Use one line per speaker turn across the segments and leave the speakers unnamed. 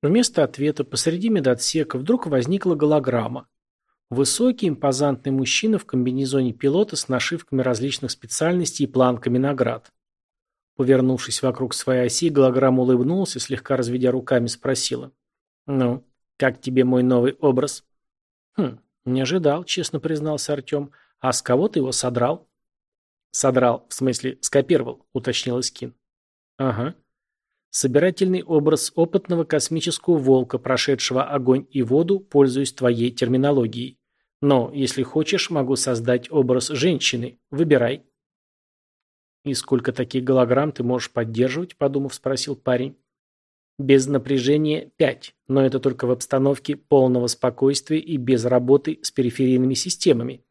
Вместо ответа посреди медотсека вдруг возникла голограмма. Высокий, импозантный мужчина в комбинезоне пилота с нашивками различных специальностей и планками наград. Повернувшись вокруг своей оси, голограмма улыбнулся, слегка разведя руками, спросила. «Ну, как тебе мой новый образ?» «Хм, не ожидал», — честно признался Артем. «А с кого ты его содрал?» «Содрал, в смысле, скопировал», — уточнил Искин. «Ага. Собирательный образ опытного космического волка, прошедшего огонь и воду, пользуясь твоей терминологией. Но, если хочешь, могу создать образ женщины. Выбирай». «И сколько таких голограмм ты можешь поддерживать?» – подумав, спросил парень. «Без напряжения пять, но это только в обстановке полного спокойствия и без работы с периферийными системами».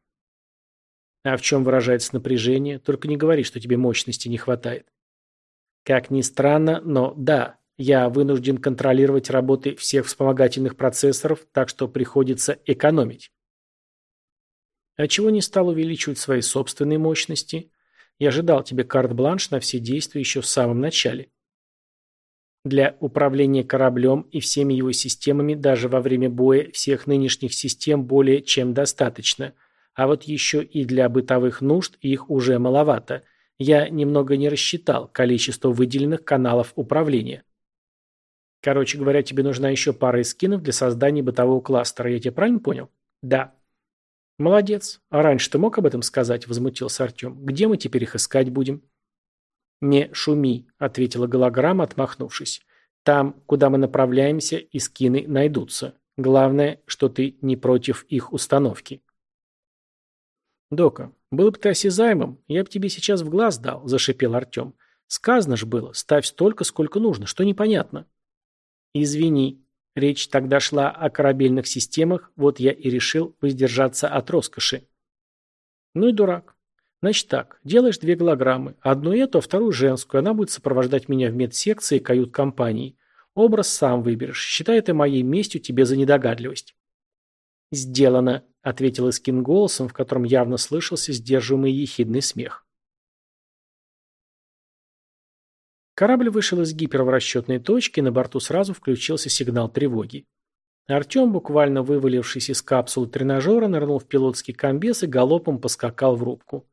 «А в чем выражается напряжение? Только не говори, что тебе мощности не хватает». «Как ни странно, но да, я вынужден контролировать работы всех вспомогательных процессоров, так что приходится экономить». «А чего не стал увеличивать свои собственные мощности?» Я ожидал тебе карт-бланш на все действия еще в самом начале. Для управления кораблем и всеми его системами даже во время боя всех нынешних систем более чем достаточно. А вот еще и для бытовых нужд их уже маловато. Я немного не рассчитал количество выделенных каналов управления. Короче говоря, тебе нужна еще пара эскинов для создания бытового кластера. Я тебя правильно понял? Да. «Молодец. А раньше ты мог об этом сказать?» – возмутился Артем. «Где мы теперь их искать будем?» «Не шуми», – ответила голограмма, отмахнувшись. «Там, куда мы направляемся, и скины найдутся. Главное, что ты не против их установки». «Дока, был бы ты осязаемым, я бы тебе сейчас в глаз дал», – зашипел Артем. «Сказано же было, ставь столько, сколько нужно, что непонятно». «Извини», Речь тогда шла о корабельных системах, вот я и решил воздержаться от роскоши. Ну и дурак. Значит так, делаешь две голограммы. Одну эту, а вторую женскую. Она будет сопровождать меня в медсекции кают-компании. Образ сам выберешь. Считай это моей местью тебе за недогадливость. «Сделано», — ответил Искин голосом, в котором явно слышался сдерживаемый ехидный смех. Корабль вышел из гипера в расчетной точке, на борту сразу включился сигнал тревоги. Артем, буквально вывалившись из капсулы тренажера, нырнул в пилотский комбез и галопом поскакал в рубку.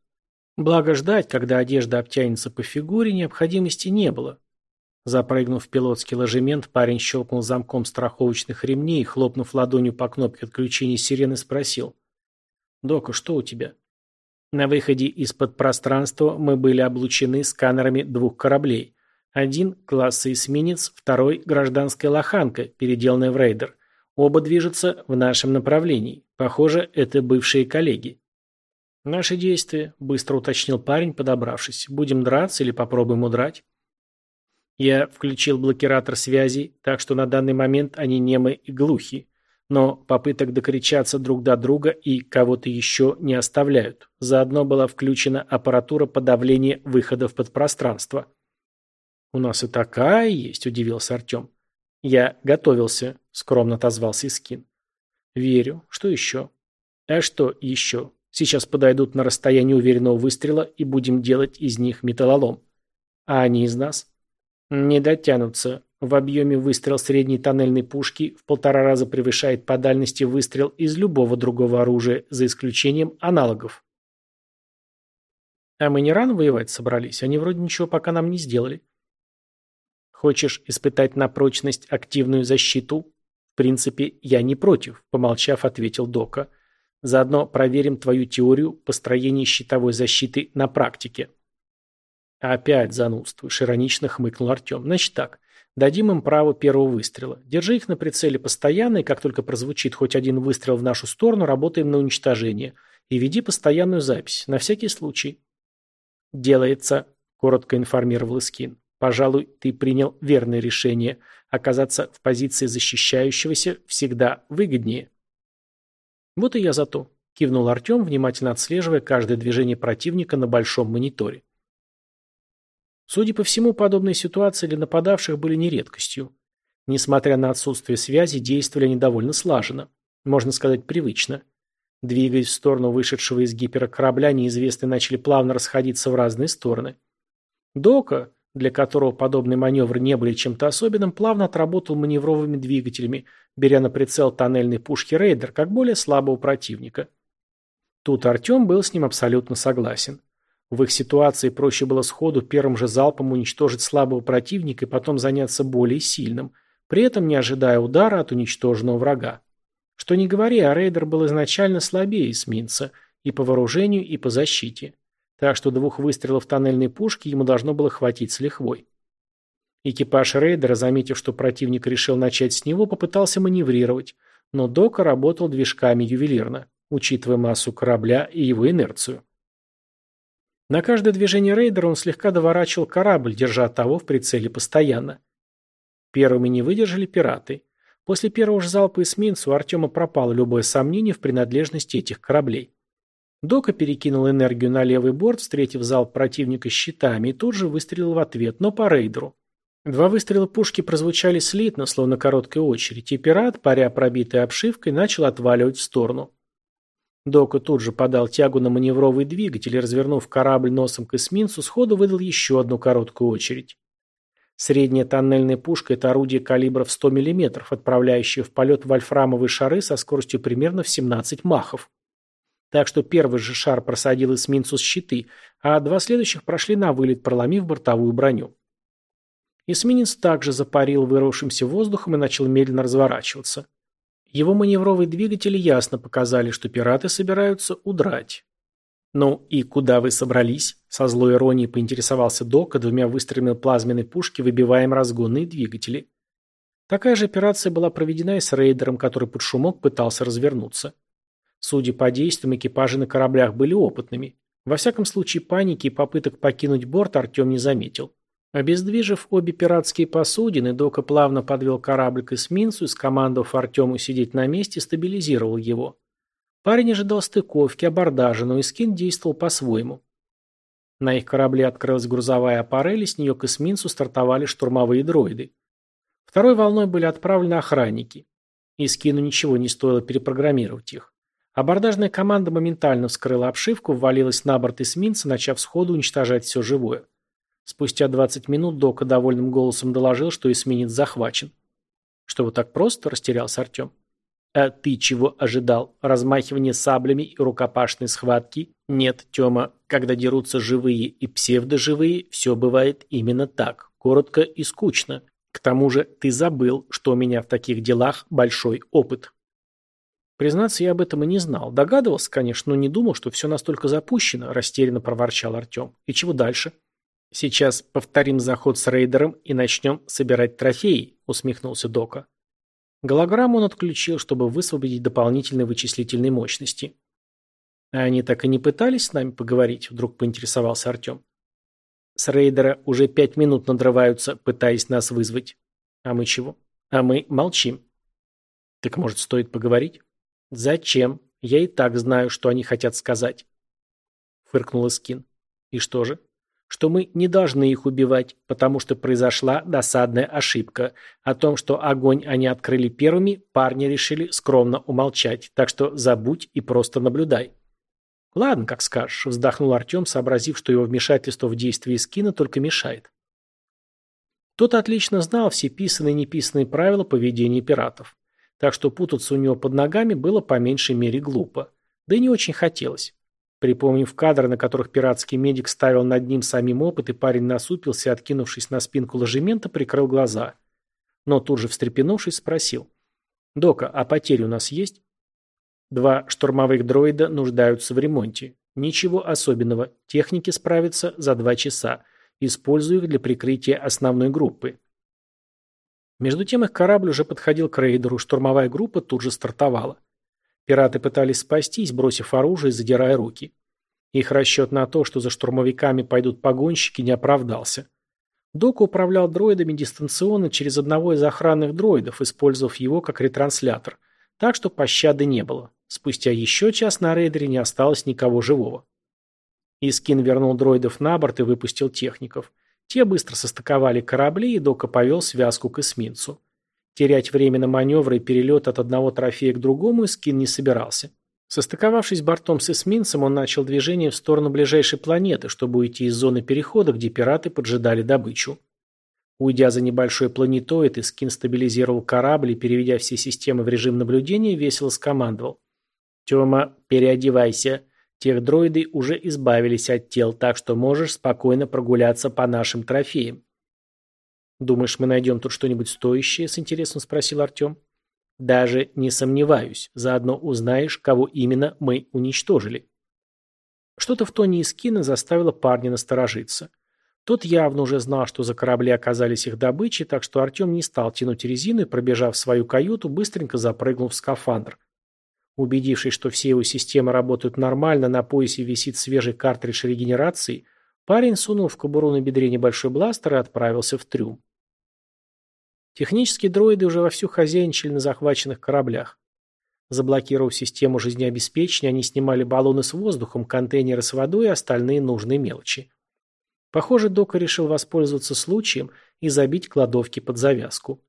Благо ждать, когда одежда обтянется по фигуре, необходимости не было. Запрыгнув в пилотский ложемент, парень щелкнул замком страховочных ремней и, хлопнув ладонью по кнопке отключения сирены, спросил. «Дока, что у тебя?» На выходе из-под пространства мы были облучены сканерами двух кораблей. Один – класса эсминец, второй – гражданская лоханка, переделанная в рейдер. Оба движутся в нашем направлении. Похоже, это бывшие коллеги. «Наши действия», – быстро уточнил парень, подобравшись. «Будем драться или попробуем удрать?» Я включил блокиратор связи, так что на данный момент они немы и глухи. Но попыток докричаться друг до друга и кого-то еще не оставляют. Заодно была включена аппаратура подавления выходов под пространство. «У нас и такая есть», – удивился Артем. «Я готовился», – скромно отозвался Искин. «Верю. Что еще?» «А что еще? Сейчас подойдут на расстояние уверенного выстрела и будем делать из них металлолом. А они из нас?» «Не дотянутся. В объеме выстрел средней тоннельной пушки в полтора раза превышает по дальности выстрел из любого другого оружия, за исключением аналогов». «А мы не рано воевать собрались? Они вроде ничего пока нам не сделали». Хочешь испытать на прочность активную защиту? В принципе, я не против, помолчав, ответил Дока. Заодно проверим твою теорию построения щитовой защиты на практике. Опять занудствуешь, иронично хмыкнул Артем. Значит так, дадим им право первого выстрела. Держи их на прицеле постоянно, и как только прозвучит хоть один выстрел в нашу сторону, работаем на уничтожение. И веди постоянную запись, на всякий случай. Делается, коротко информировал Искин. Пожалуй, ты принял верное решение. Оказаться в позиции защищающегося всегда выгоднее. Вот и я за то, кивнул Артем, внимательно отслеживая каждое движение противника на большом мониторе. Судя по всему, подобные ситуации для нападавших были не редкостью. Несмотря на отсутствие связи, действовали они довольно слаженно. Можно сказать, привычно. Двигаясь в сторону вышедшего из гипера корабля, неизвестные начали плавно расходиться в разные стороны. Дока, для которого подобные маневры не были чем-то особенным, плавно отработал маневровыми двигателями, беря на прицел тоннельной пушки «Рейдер» как более слабого противника. Тут Артем был с ним абсолютно согласен. В их ситуации проще было сходу первым же залпом уничтожить слабого противника и потом заняться более сильным, при этом не ожидая удара от уничтоженного врага. Что не говори, а рейдер был изначально слабее эсминца и по вооружению, и по защите. Так что двух выстрелов тоннельной пушки ему должно было хватить с лихвой. Экипаж рейдера, заметив, что противник решил начать с него, попытался маневрировать, но Дока работал движками ювелирно, учитывая массу корабля и его инерцию. На каждое движение рейдера он слегка доворачивал корабль, держа того в прицеле постоянно. Первыми не выдержали пираты. После первого же залпа эсминца у Артема пропало любое сомнение в принадлежности этих кораблей. Дока перекинул энергию на левый борт, встретив залп противника щитами, и тут же выстрелил в ответ, но по рейдеру. Два выстрела пушки прозвучали слитно, словно короткая очередь, и пират, паря пробитой обшивкой, начал отваливать в сторону. Дока тут же подал тягу на маневровый двигатель и, развернув корабль носом к эсминцу, сходу выдал еще одну короткую очередь. Средняя тоннельная пушка – это орудие калибра в 100 мм, отправляющее в полет вольфрамовые шары со скоростью примерно в 17 махов. Так что первый же шар просадил эсминцу с щиты, а два следующих прошли на вылет, проломив бортовую броню. Эсминец также запарил вырвавшимся воздухом и начал медленно разворачиваться. Его маневровые двигатели ясно показали, что пираты собираются удрать. «Ну и куда вы собрались?» – со злой иронией поинтересовался Дока, двумя выстрелами плазменной пушки выбиваем разгонные двигатели. Такая же операция была проведена и с рейдером, который под шумок пытался развернуться. Судя по действиям, экипажи на кораблях были опытными. Во всяком случае, паники и попыток покинуть борт Артем не заметил. Обездвижив обе пиратские посудины, Дока плавно подвел корабль к эсминцу и, скомандовав Артему сидеть на месте, стабилизировал его. Парень ожидал стыковки, абордажа, но Искин действовал по-своему. На их корабле открылась грузовая аппарель, и с нее к эсминцу стартовали штурмовые дроиды. Второй волной были отправлены охранники. Искину ничего не стоило перепрограммировать их. Абордажная команда моментально вскрыла обшивку, ввалилась на борт эсминца, начав сходу уничтожать все живое. Спустя 20 минут Дока довольным голосом доложил, что эсминец захвачен. «Что, вот так просто?» – растерялся Артем. «А ты чего ожидал? Размахивание саблями и рукопашной схватки? Нет, Тёма, когда дерутся живые и псевдоживые, все бывает именно так, коротко и скучно. К тому же ты забыл, что у меня в таких делах большой опыт». Признаться, я об этом и не знал. Догадывался, конечно, но не думал, что все настолько запущено, растерянно проворчал Артем. И чего дальше? Сейчас повторим заход с рейдером и начнем собирать трофеи, усмехнулся Дока. Голограмму он отключил, чтобы высвободить дополнительные вычислительные мощности. А они так и не пытались с нами поговорить, вдруг поинтересовался Артем. С рейдера уже пять минут надрываются, пытаясь нас вызвать. А мы чего? А мы молчим. Так может, стоит поговорить? «Зачем? Я и так знаю, что они хотят сказать», — фыркнул Искин. «И что же?» «Что мы не должны их убивать, потому что произошла досадная ошибка. О том, что огонь они открыли первыми, парни решили скромно умолчать, так что забудь и просто наблюдай». «Ладно, как скажешь», — вздохнул Артем, сообразив, что его вмешательство в действие Искина только мешает. Тот отлично знал все писанные и неписанные правила поведения пиратов так что путаться у него под ногами было по меньшей мере глупо. Да и не очень хотелось. Припомнив кадры, на которых пиратский медик ставил над ним самим опыт, и парень насупился откинувшись на спинку ложемента, прикрыл глаза. Но тут же, встрепенувшись, спросил. «Дока, а потери у нас есть?» Два штурмовых дроида нуждаются в ремонте. Ничего особенного. Техники справятся за два часа. Использую их для прикрытия основной группы. Между тем их корабль уже подходил к рейдеру, штурмовая группа тут же стартовала. Пираты пытались спастись, бросив оружие и задирая руки. Их расчет на то, что за штурмовиками пойдут погонщики, не оправдался. Док управлял дроидами дистанционно через одного из охранных дроидов, использовав его как ретранслятор, так что пощады не было. Спустя еще час на рейдере не осталось никого живого. Искин вернул дроидов на борт и выпустил техников. Те быстро состыковали корабли, и Дока повел связку к эсминцу. Терять время на маневры и перелет от одного трофея к другому Искин не собирался. Состыковавшись бортом с эсминцем, он начал движение в сторону ближайшей планеты, чтобы уйти из зоны перехода, где пираты поджидали добычу. Уйдя за небольшой планетоид, Искин стабилизировал корабль и, переведя все системы в режим наблюдения, весело скомандовал. «Тема, переодевайся. Тех дроиды уже избавились от тел, так что можешь спокойно прогуляться по нашим трофеям». «Думаешь, мы найдем тут что-нибудь стоящее?» – с интересом спросил Артем. Даже не сомневаюсь, заодно узнаешь, кого именно мы уничтожили. Что-то в тоне Искина заставило парня насторожиться. Тот явно уже знал, что за корабли оказались их добычей, так что Артем не стал тянуть резину и, пробежав свою каюту, быстренько запрыгнул в скафандр. Убедившись, что все его системы работают нормально, на поясе висит свежий картридж регенерации, парень сунул в кобуру на бедре небольшой бластер и отправился в трюм. Технические дроиды уже вовсю хозяйничали на захваченных кораблях. Заблокировав систему жизнеобеспечения, они снимали баллоны с воздухом, контейнеры с водой и остальные нужные мелочи. Похоже, Дока решил воспользоваться случаем и забить кладовки под завязку.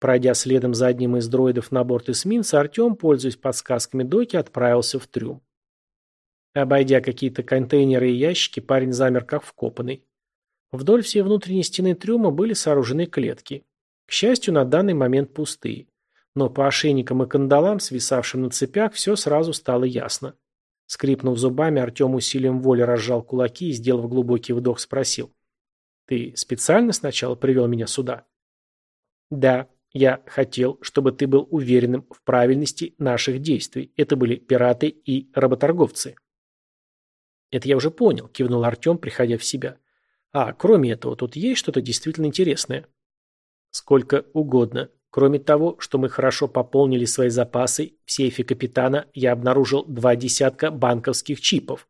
Пройдя следом за одним из дроидов на борт эсминца, Артем, пользуясь подсказками Доки, отправился в трюм. Обойдя какие-то контейнеры и ящики, парень замер как вкопанный. Вдоль всей внутренней стены трюма были сооружены клетки. К счастью, на данный момент пустые. Но по ошейникам и кандалам, свисавшим на цепях, все сразу стало ясно. Скрипнув зубами, Артем усилием воли разжал кулаки и, сделав глубокий вдох, спросил. «Ты специально сначала привел меня сюда?» «Да, я хотел, чтобы ты был уверенным в правильности наших действий. Это были пираты и работорговцы». «Это я уже понял», – кивнул Артем, приходя в себя. «А, кроме этого, тут есть что-то действительно интересное?» Сколько угодно. Кроме того, что мы хорошо пополнили свои запасы, в сейфе капитана я обнаружил два десятка банковских чипов.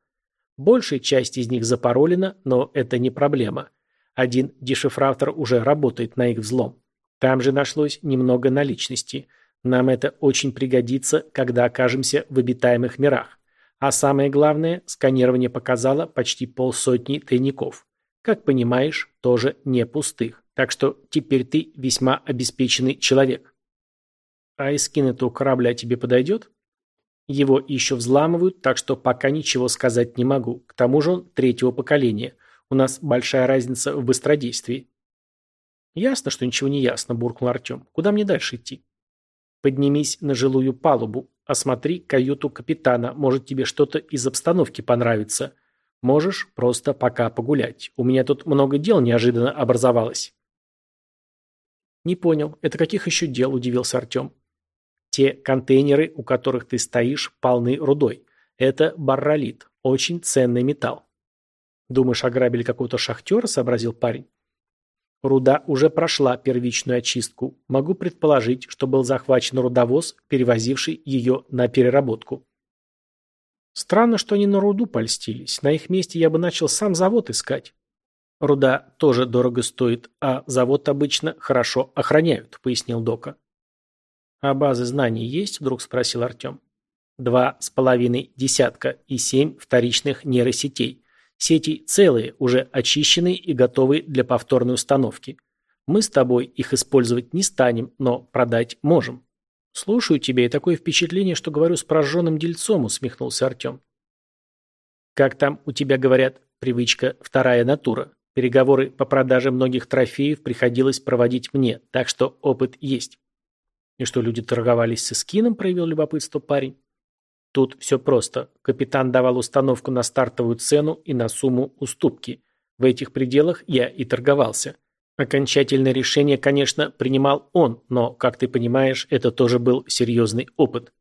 Большая часть из них запаролена, но это не проблема. Один дешифратор уже работает на их взлом. Там же нашлось немного наличности. Нам это очень пригодится, когда окажемся в обитаемых мирах. А самое главное, сканирование показало почти полсотни тайников. Как понимаешь, тоже не пустых. Так что теперь ты весьма обеспеченный человек. А эскин этого корабля тебе подойдет? Его еще взламывают, так что пока ничего сказать не могу. К тому же он третьего поколения. У нас большая разница в быстродействии. Ясно, что ничего не ясно, буркнул Артем. Куда мне дальше идти? Поднимись на жилую палубу, осмотри каюту капитана. Может, тебе что-то из обстановки понравится. Можешь просто пока погулять. У меня тут много дел неожиданно образовалось. «Не понял. Это каких еще дел?» – удивился Артем. «Те контейнеры, у которых ты стоишь, полны рудой. Это барролит. Очень ценный металл». «Думаешь, ограбили какого-то шахтера?» – сообразил парень. Руда уже прошла первичную очистку. Могу предположить, что был захвачен рудовоз, перевозивший ее на переработку. Странно, что они на руду польстились. На их месте я бы начал сам завод искать. Руда тоже дорого стоит, а завод обычно хорошо охраняют, пояснил Дока. А базы знаний есть? Вдруг спросил Артем. Два с половиной десятка и семь вторичных нейросетей. Сети целые, уже очищенные и готовы для повторной установки. Мы с тобой их использовать не станем, но продать можем. Слушаю тебя, и такое впечатление, что говорю с прожженным дельцом, усмехнулся Артем. Как там у тебя говорят, привычка вторая натура. Переговоры по продаже многих трофеев приходилось проводить мне, так что опыт есть. И что, люди торговались с эскином, проявил любопытство парень? Тут все просто. Капитан давал установку на стартовую цену и на сумму уступки. В этих пределах я и торговался. Окончательное решение, конечно, принимал он, но, как ты понимаешь, это тоже был серьезный опыт.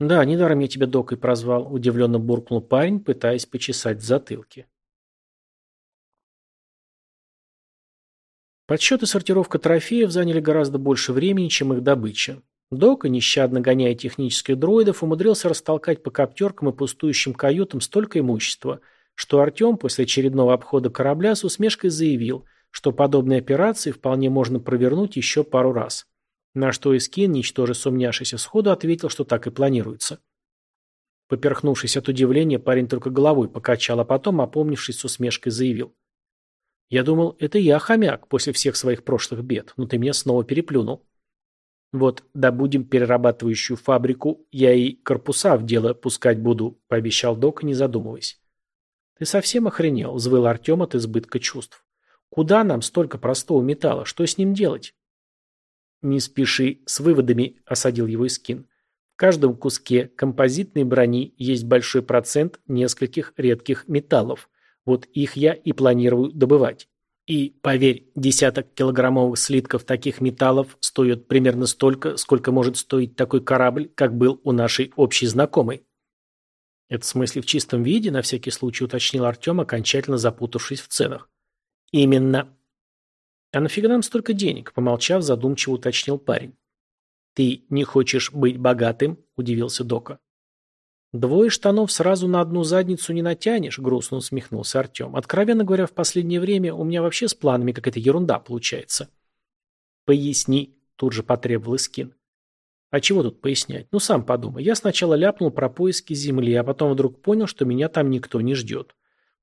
«Да, недаром я тебя докой прозвал», – удивленно буркнул парень, пытаясь почесать в затылке. Подсчет и сортировка трофеев заняли гораздо больше времени, чем их добыча. Дока, нещадно гоняя технических дроидов, умудрился растолкать по коптеркам и пустующим каютам столько имущества, что Артем после очередного обхода корабля с усмешкой заявил, что подобные операции вполне можно провернуть еще пару раз. На что Искин, ничтоже сумняшися сходу, ответил, что так и планируется. Поперхнувшись от удивления, парень только головой покачал, а потом, опомнившись с усмешкой, заявил – я думал, это я хомяк после всех своих прошлых бед, но ты меня снова переплюнул. Вот добудем перерабатывающую фабрику, я и корпуса в дело пускать буду, пообещал док, не задумываясь. Ты совсем охренел, взвыл Артем от избытка чувств. Куда нам столько простого металла? Что с ним делать? Не спеши с выводами, осадил его Искин. В каждом куске композитной брони есть большой процент нескольких редких металлов. Вот их я и планирую добывать. И, поверь, десяток килограммовых слитков таких металлов стоят примерно столько, сколько может стоить такой корабль, как был у нашей общей знакомой. Это в смысле в чистом виде, на всякий случай уточнил Артем, окончательно запутавшись в ценах. Именно. А нафига нам столько денег? Помолчав, задумчиво уточнил парень. Ты не хочешь быть богатым? Удивился Дока. «Двое штанов сразу на одну задницу не натянешь», — грустно усмехнулся Артем. «Откровенно говоря, в последнее время у меня вообще с планами какая-то ерунда получается». «Поясни», — тут же потребовал Искин. «А чего тут пояснять? Ну, сам подумай. Я сначала ляпнул про поиски земли, а потом вдруг понял, что меня там никто не ждет.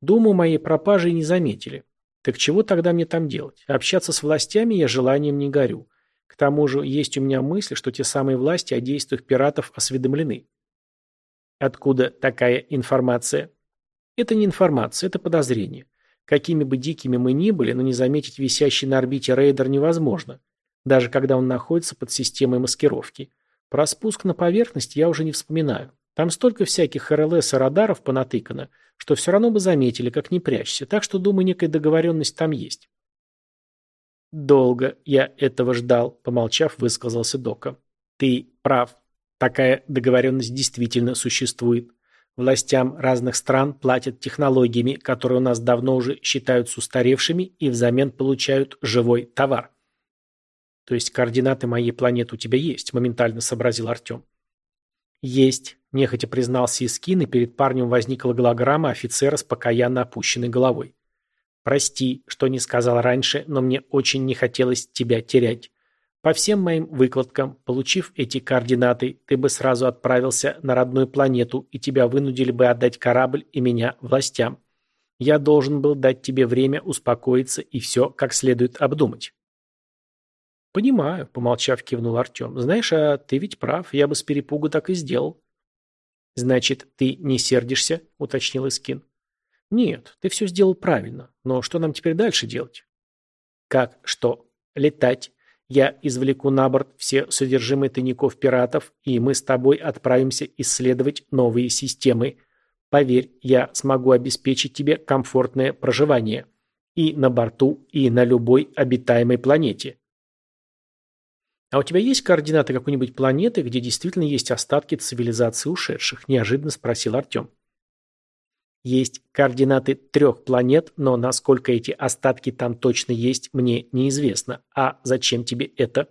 Думаю, моей пропажи не заметили. Так чего тогда мне там делать? Общаться с властями я желанием не горю. К тому же есть у меня мысль, что те самые власти о действиях пиратов осведомлены. Откуда такая информация? Это не информация, это подозрение. Какими бы дикими мы ни были, но не заметить висящий на орбите рейдер невозможно, даже когда он находится под системой маскировки. Про спуск на поверхность я уже не вспоминаю. Там столько всяких РЛС и радаров понатыкано, что все равно бы заметили, как не прячься, так что, думаю, некая договоренность там есть. «Долго я этого ждал», — помолчав, высказался Дока. «Ты прав. Такая договоренность действительно существует. Властям разных стран платят технологиями, которые у нас давно уже считаются устаревшими, и взамен получают живой товар. То есть координаты моей планеты у тебя есть, моментально сообразил Артем. Есть, нехотя признался Искин, и перед парнем возникла голограмма офицера с покаянно опущенной головой. Прости, что не сказал раньше, но мне очень не хотелось тебя терять. По всем моим выкладкам, получив эти координаты, ты бы сразу отправился на родную планету, и тебя вынудили бы отдать корабль и меня властям. Я должен был дать тебе время успокоиться и все как следует обдумать. «Понимаю», — помолчав, кивнул Артем. «Знаешь, а ты ведь прав, я бы с перепугу так и сделал». «Значит, ты не сердишься?» — уточнил Искин. «Нет, ты все сделал правильно. Но что нам теперь дальше делать?» «Как что? Летать, я извлеку на борт все содержимое тайников пиратов, и мы с тобой отправимся исследовать новые системы. Поверь, я смогу обеспечить тебе комфортное проживание. И на борту, и на любой обитаемой планете. А у тебя есть координаты какой-нибудь планеты, где действительно есть остатки цивилизации ушедших? Неожиданно спросил Артем. Есть координаты трех планет, но насколько эти остатки там точно есть, мне неизвестно. А зачем тебе это?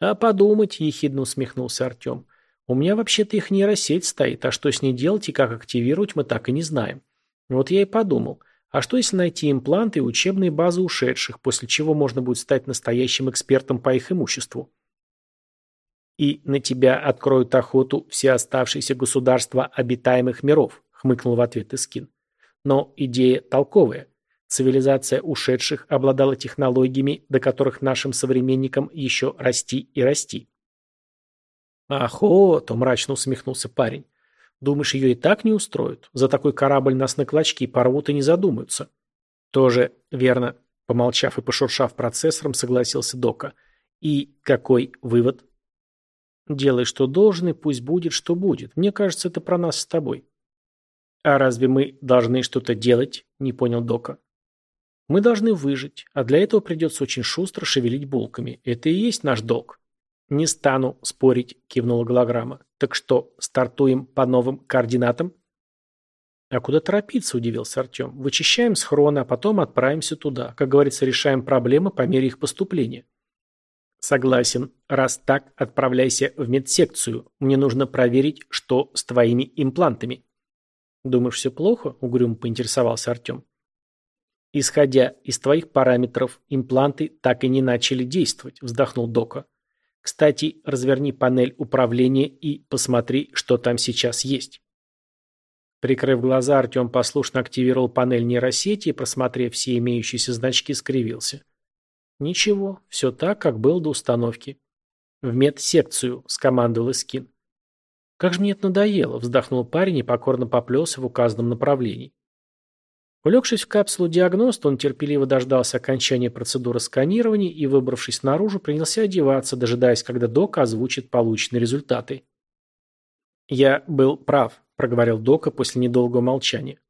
А подумать, ехидно усмехнулся Артем. У меня вообще-то их нейросеть стоит, а что с ней делать и как активировать, мы так и не знаем. Вот я и подумал, а что если найти импланты и учебные базы ушедших, после чего можно будет стать настоящим экспертом по их имуществу? И на тебя откроют охоту все оставшиеся государства обитаемых миров, хмыкнул в ответ Искин. Но идея толковая. Цивилизация ушедших обладала технологиями, до которых нашим современникам еще расти и расти. «Охота!» – мрачно усмехнулся парень. «Думаешь, ее и так не устроят? За такой корабль нас на клочки порвут и не задумаются». «Тоже верно», – помолчав и пошуршав процессором, согласился Дока. «И какой вывод?» «Делай, что должен, и пусть будет, что будет. Мне кажется, это про нас с тобой». «А разве мы должны что-то делать?» – не понял Дока. «Мы должны выжить, а для этого придется очень шустро шевелить булками. Это и есть наш долг». «Не стану спорить», – кивнула голограмма. «Так что, стартуем по новым координатам?» «А куда торопиться?» – удивился Артем. «Вычищаем схроны, а потом отправимся туда. Как говорится, решаем проблемы по мере их поступления». «Согласен. Раз так, отправляйся в медсекцию. Мне нужно проверить, что с твоими имплантами». «Думаешь, все плохо?» – угрюмо поинтересовался Артем. «Исходя из твоих параметров, импланты так и не начали действовать», – вздохнул Дока. «Кстати, разверни панель управления и посмотри, что там сейчас есть». Прикрыв глаза, Артем послушно активировал панель нейросети и, просмотрев все имеющиеся значки, скривился. «Ничего, все так, как было до установки». «В медсекцию», — скомандовал Искин. «Как же мне это надоело», — вздохнул парень и покорно поплелся в указанном направлении. Улегшись в капсулу диагноста, он терпеливо дождался окончания процедуры сканирования и, выбравшись наружу, принялся одеваться, дожидаясь, когда Дока озвучит полученные результаты. «Я был прав», — проговорил Дока после недолгого молчания.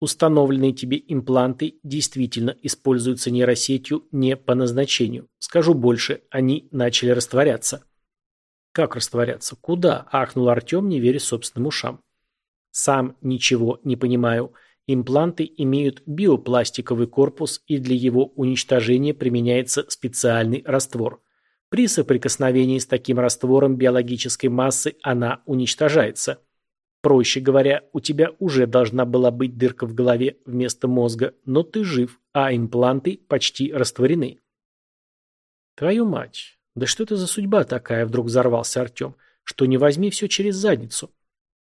Установленные тебе импланты действительно используются нейросетью не по назначению. Скажу больше, они начали растворяться. Как растворяться? Куда? Ахнул Артем, не веря собственным ушам. Сам ничего не понимаю. Импланты имеют биопластиковый корпус, и для его уничтожения применяется специальный раствор. При соприкосновении с таким раствором биологической массы она уничтожается. Проще говоря, у тебя уже должна была быть дырка в голове вместо мозга, но ты жив, а импланты почти растворены. Твою мать, да что это за судьба такая, вдруг взорвался Артем, что не возьми все через задницу.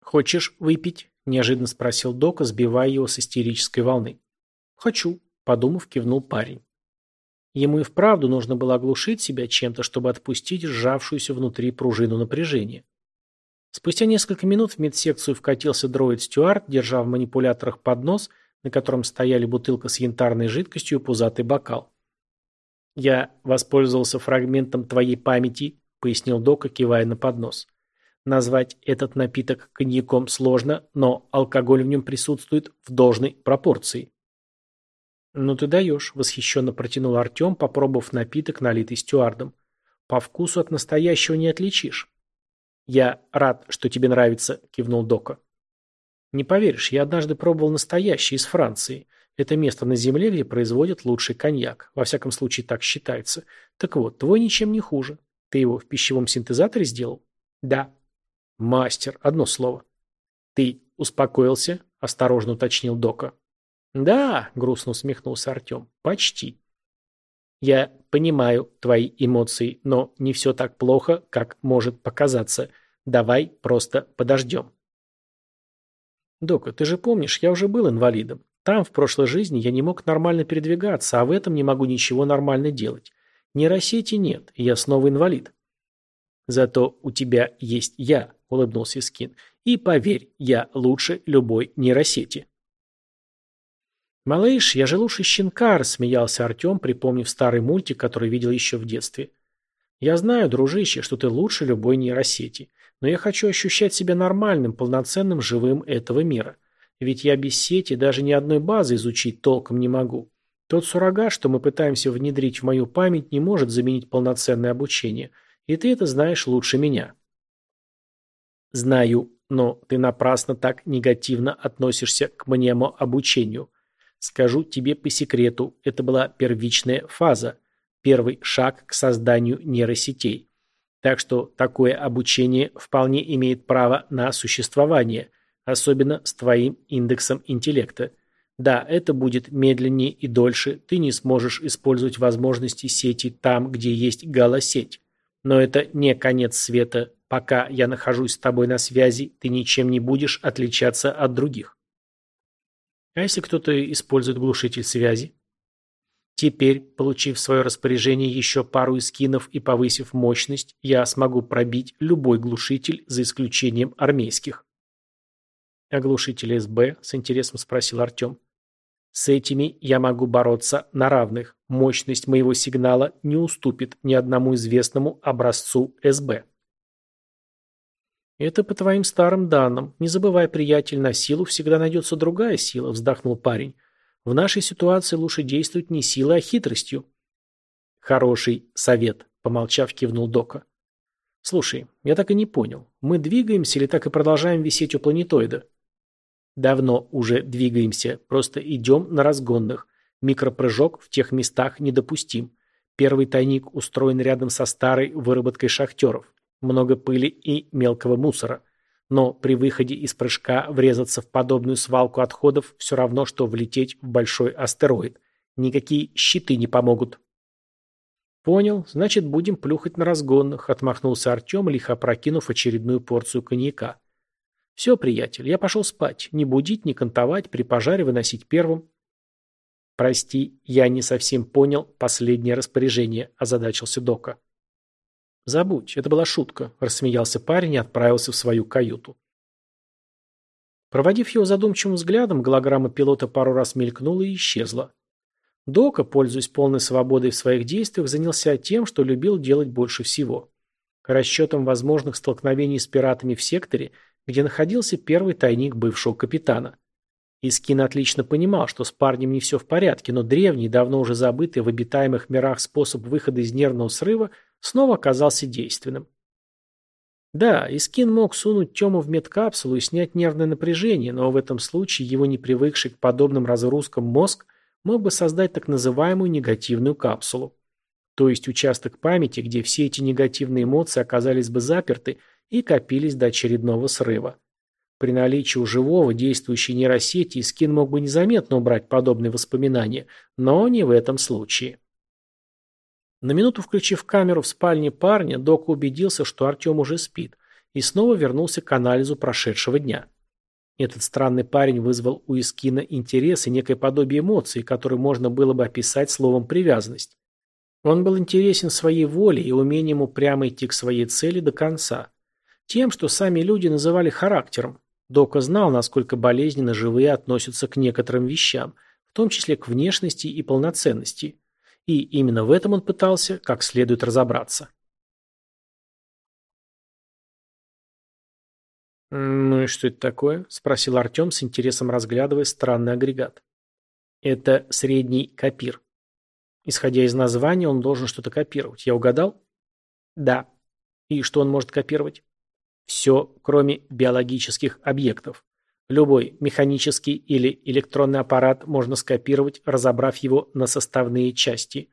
Хочешь выпить? Неожиданно спросил Дока, сбивая его с истерической волны. Хочу, подумав, кивнул парень. Ему и вправду нужно было оглушить себя чем-то, чтобы отпустить сжавшуюся внутри пружину напряжения. Спустя несколько минут в медсекцию вкатился дроид-стюард, держа в манипуляторах поднос, на котором стояли бутылка с янтарной жидкостью и пузатый бокал. «Я воспользовался фрагментом твоей памяти», — пояснил Дока, кивая на поднос. «Назвать этот напиток коньяком сложно, но алкоголь в нем присутствует в должной пропорции». «Ну ты даешь», — восхищенно протянул Артем, попробовав напиток, налитый стюардом. «По вкусу от настоящего не отличишь». «Я рад, что тебе нравится», – кивнул Дока. «Не поверишь, я однажды пробовал настоящий из Франции. Это место на земле, где производят лучший коньяк. Во всяком случае, так считается. Так вот, твой ничем не хуже. Ты его в пищевом синтезаторе сделал?» «Да». «Мастер. Одно слово». «Ты успокоился?» – осторожно уточнил Дока. «Да», – грустно усмехнулся Артем. «Почти». «Я понимаю твои эмоции, но не все так плохо, как может показаться. Давай просто подождем. Дока, ты же помнишь, я уже был инвалидом. Там, в прошлой жизни, я не мог нормально передвигаться, а в этом не могу ничего нормально делать. Нейросети нет, и я снова инвалид. Зато у тебя есть я, улыбнулся Скин. И поверь, я лучше любой нейросети. «Малыш, я же лучше щенка», – рассмеялся Артем, припомнив старый мультик, который видел еще в детстве. «Я знаю, дружище, что ты лучше любой нейросети. Но я хочу ощущать себя нормальным, полноценным, живым этого мира. Ведь я без сети даже ни одной базы изучить толком не могу. Тот суррогат, что мы пытаемся внедрить в мою память, не может заменить полноценное обучение. И ты это знаешь лучше меня. Знаю, но ты напрасно так негативно относишься к мнему обучению. Скажу тебе по секрету, это была первичная фаза, первый шаг к созданию нейросетей. Так что такое обучение вполне имеет право на существование, особенно с твоим индексом интеллекта. Да, это будет медленнее и дольше, ты не сможешь использовать возможности сети там, где есть галосеть. Но это не конец света. Пока я нахожусь с тобой на связи, ты ничем не будешь отличаться от других. А если кто-то использует глушитель связи? Теперь, получив в свое распоряжение еще пару эскинов и повысив мощность, я смогу пробить любой глушитель, за исключением армейских. «А глушители СБ?» – с интересом спросил Артем. «С этими я могу бороться на равных. Мощность моего сигнала не уступит ни одному известному образцу СБ». «Это по твоим старым данным. Не забывай, приятель, на силу всегда найдется другая сила», – вздохнул парень. В нашей ситуации лучше действовать не силой, а хитростью. Хороший совет, помолчав, кивнул Дока. Слушай, я так и не понял, мы двигаемся или так и продолжаем висеть у планетоида? Давно уже двигаемся, просто идем на разгонных. Микропрыжок в тех местах недопустим. Первый тайник устроен рядом со старой выработкой шахтеров. Много пыли и мелкого мусора. Но при выходе из прыжка врезаться в подобную свалку отходов все равно, что влететь в большой астероид. Никакие щиты не помогут. «Понял. Значит, будем плюхать на разгонных», — отмахнулся Артем, лихо опрокинув очередную порцию коньяка. «Все, приятель, я пошел спать. Не будить, не кантовать, при пожаре выносить первым». «Прости, я не совсем понял последнее распоряжение», — озадачился Дока. Забудь, это была шутка, рассмеялся парень и отправился в свою каюту. Проводив его задумчивым взглядом, голограмма пилота пару раз мелькнула и исчезла. Дока, пользуясь полной свободой в своих действиях, занялся тем, что любил делать больше всего. Расчетом возможных столкновений с пиратами в секторе, где находился первый тайник бывшего капитана. Искин отлично понимал, что с парнем не все в порядке, но древний, давно уже забытый в обитаемых мирах способ выхода из нервного срыва снова оказался действенным. Да, Искин мог сунуть Тему в медкапсулу и снять нервное напряжение, но в этом случае его не привыкший к подобным разгрузкам мозг мог бы создать так называемую негативную капсулу. То есть участок памяти, где все эти негативные эмоции оказались бы заперты и копились до очередного срыва. При наличии у живого действующей нейросети Скин мог бы незаметно убрать подобные воспоминания, но не в этом случае. На минуту включив камеру в спальне парня, Док убедился, что Артем уже спит, и снова вернулся к анализу прошедшего дня. Этот странный парень вызвал у Искина интерес и некое подобие эмоций, которые можно было бы описать словом «привязанность». Он был интересен своей волей и умением упрямо идти к своей цели до конца. Тем, что сами люди называли характером, Дока знал, насколько болезненно живые относятся к некоторым вещам, в том числе к внешности и полноценности. И именно в этом он пытался как следует разобраться. «Ну и что это такое?» – спросил Артем с интересом разглядывая странный агрегат. «Это средний копир. Исходя из названия, он должен что-то копировать. Я угадал?» «Да. И что он может копировать?» Все, кроме биологических объектов. Любой механический или электронный аппарат можно скопировать, разобрав его на составные части.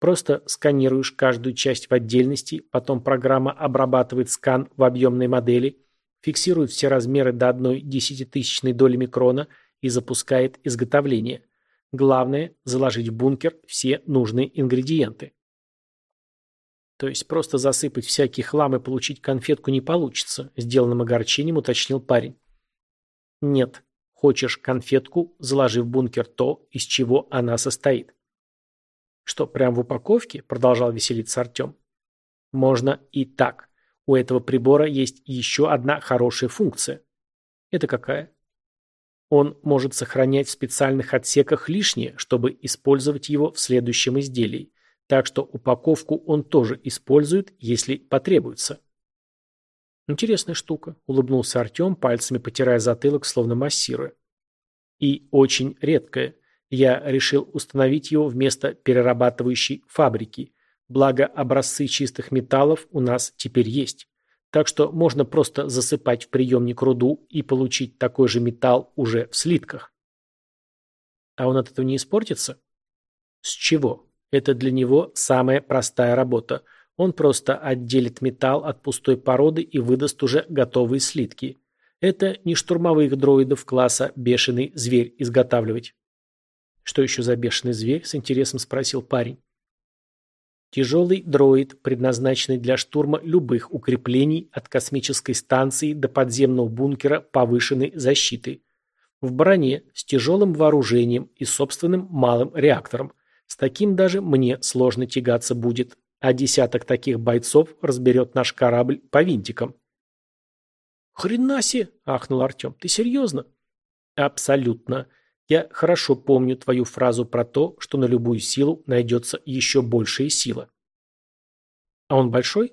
Просто сканируешь каждую часть в отдельности, потом программа обрабатывает скан в объемной модели, фиксирует все размеры до одной десятитысячной доли микрона и запускает изготовление. Главное – заложить в бункер все нужные ингредиенты. То есть просто засыпать всякий хлам и получить конфетку не получится, сделанным огорчением уточнил парень. Нет. Хочешь конфетку, заложи в бункер то, из чего она состоит. Что, прям в упаковке? Продолжал веселиться Артем. Можно и так. У этого прибора есть еще одна хорошая функция. Это какая? Он может сохранять в специальных отсеках лишнее, чтобы использовать его в следующем изделии. Так что упаковку он тоже использует, если потребуется. Интересная штука, улыбнулся Артем, пальцами потирая затылок, словно массируя. И очень редкая. Я решил установить его вместо перерабатывающей фабрики. Благо, образцы чистых металлов у нас теперь есть. Так что можно просто засыпать в приемник руду и получить такой же металл уже в слитках. А он от этого не испортится? С чего? Это для него самая простая работа. Он просто отделит металл от пустой породы и выдаст уже готовые слитки. Это не штурмовых дроидов класса «бешеный зверь» изготавливать. «Что еще за бешеный зверь?» – с интересом спросил парень. Тяжелый дроид, предназначенный для штурма любых укреплений от космической станции до подземного бункера повышенной защиты. В броне, с тяжелым вооружением и собственным малым реактором. С таким даже мне сложно тягаться будет, а десяток таких бойцов разберет наш корабль по винтикам. «Хрена себе!» – ахнул Артем. «Ты серьезно?» «Абсолютно. Я хорошо помню твою фразу про то, что на любую силу найдется еще большая сила». «А он большой?»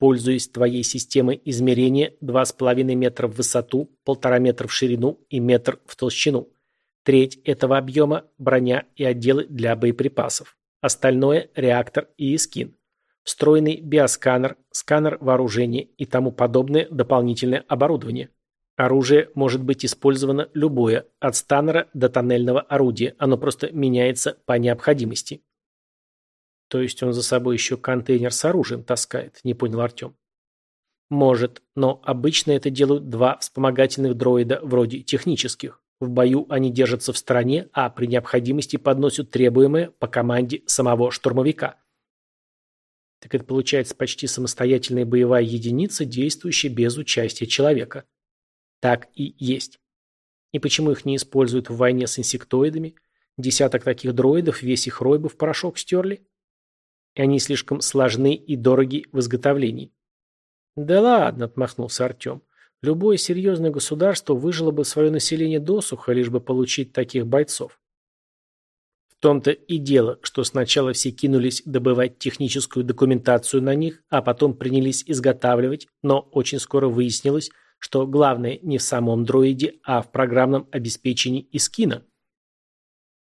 Пользуясь твоей системой измерения 2,5 метра в высоту, полтора метра в ширину и метр в толщину. Треть этого объема – броня и отделы для боеприпасов. Остальное – реактор и эскин. Встроенный биосканер, сканер вооружения и тому подобное дополнительное оборудование. Оружие может быть использовано любое, от станера до тоннельного орудия, оно просто меняется по необходимости. То есть он за собой еще контейнер с оружием таскает, не понял Артем. Может, но обычно это делают два вспомогательных дроида вроде технических. В бою они держатся в стороне, а при необходимости подносят требуемое по команде самого штурмовика. Так это получается почти самостоятельная боевая единица, действующая без участия человека. Так и есть. И почему их не используют в войне с инсектоидами? Десяток таких дроидов, весь их рой бы в порошок стерли? и они слишком сложны и дороги в изготовлении. Да ладно, отмахнулся Артем. Любое серьезное государство выжило бы свое население досуха, лишь бы получить таких бойцов. В том-то и дело, что сначала все кинулись добывать техническую документацию на них, а потом принялись изготавливать, но очень скоро выяснилось, что главное не в самом дроиде, а в программном обеспечении Искина.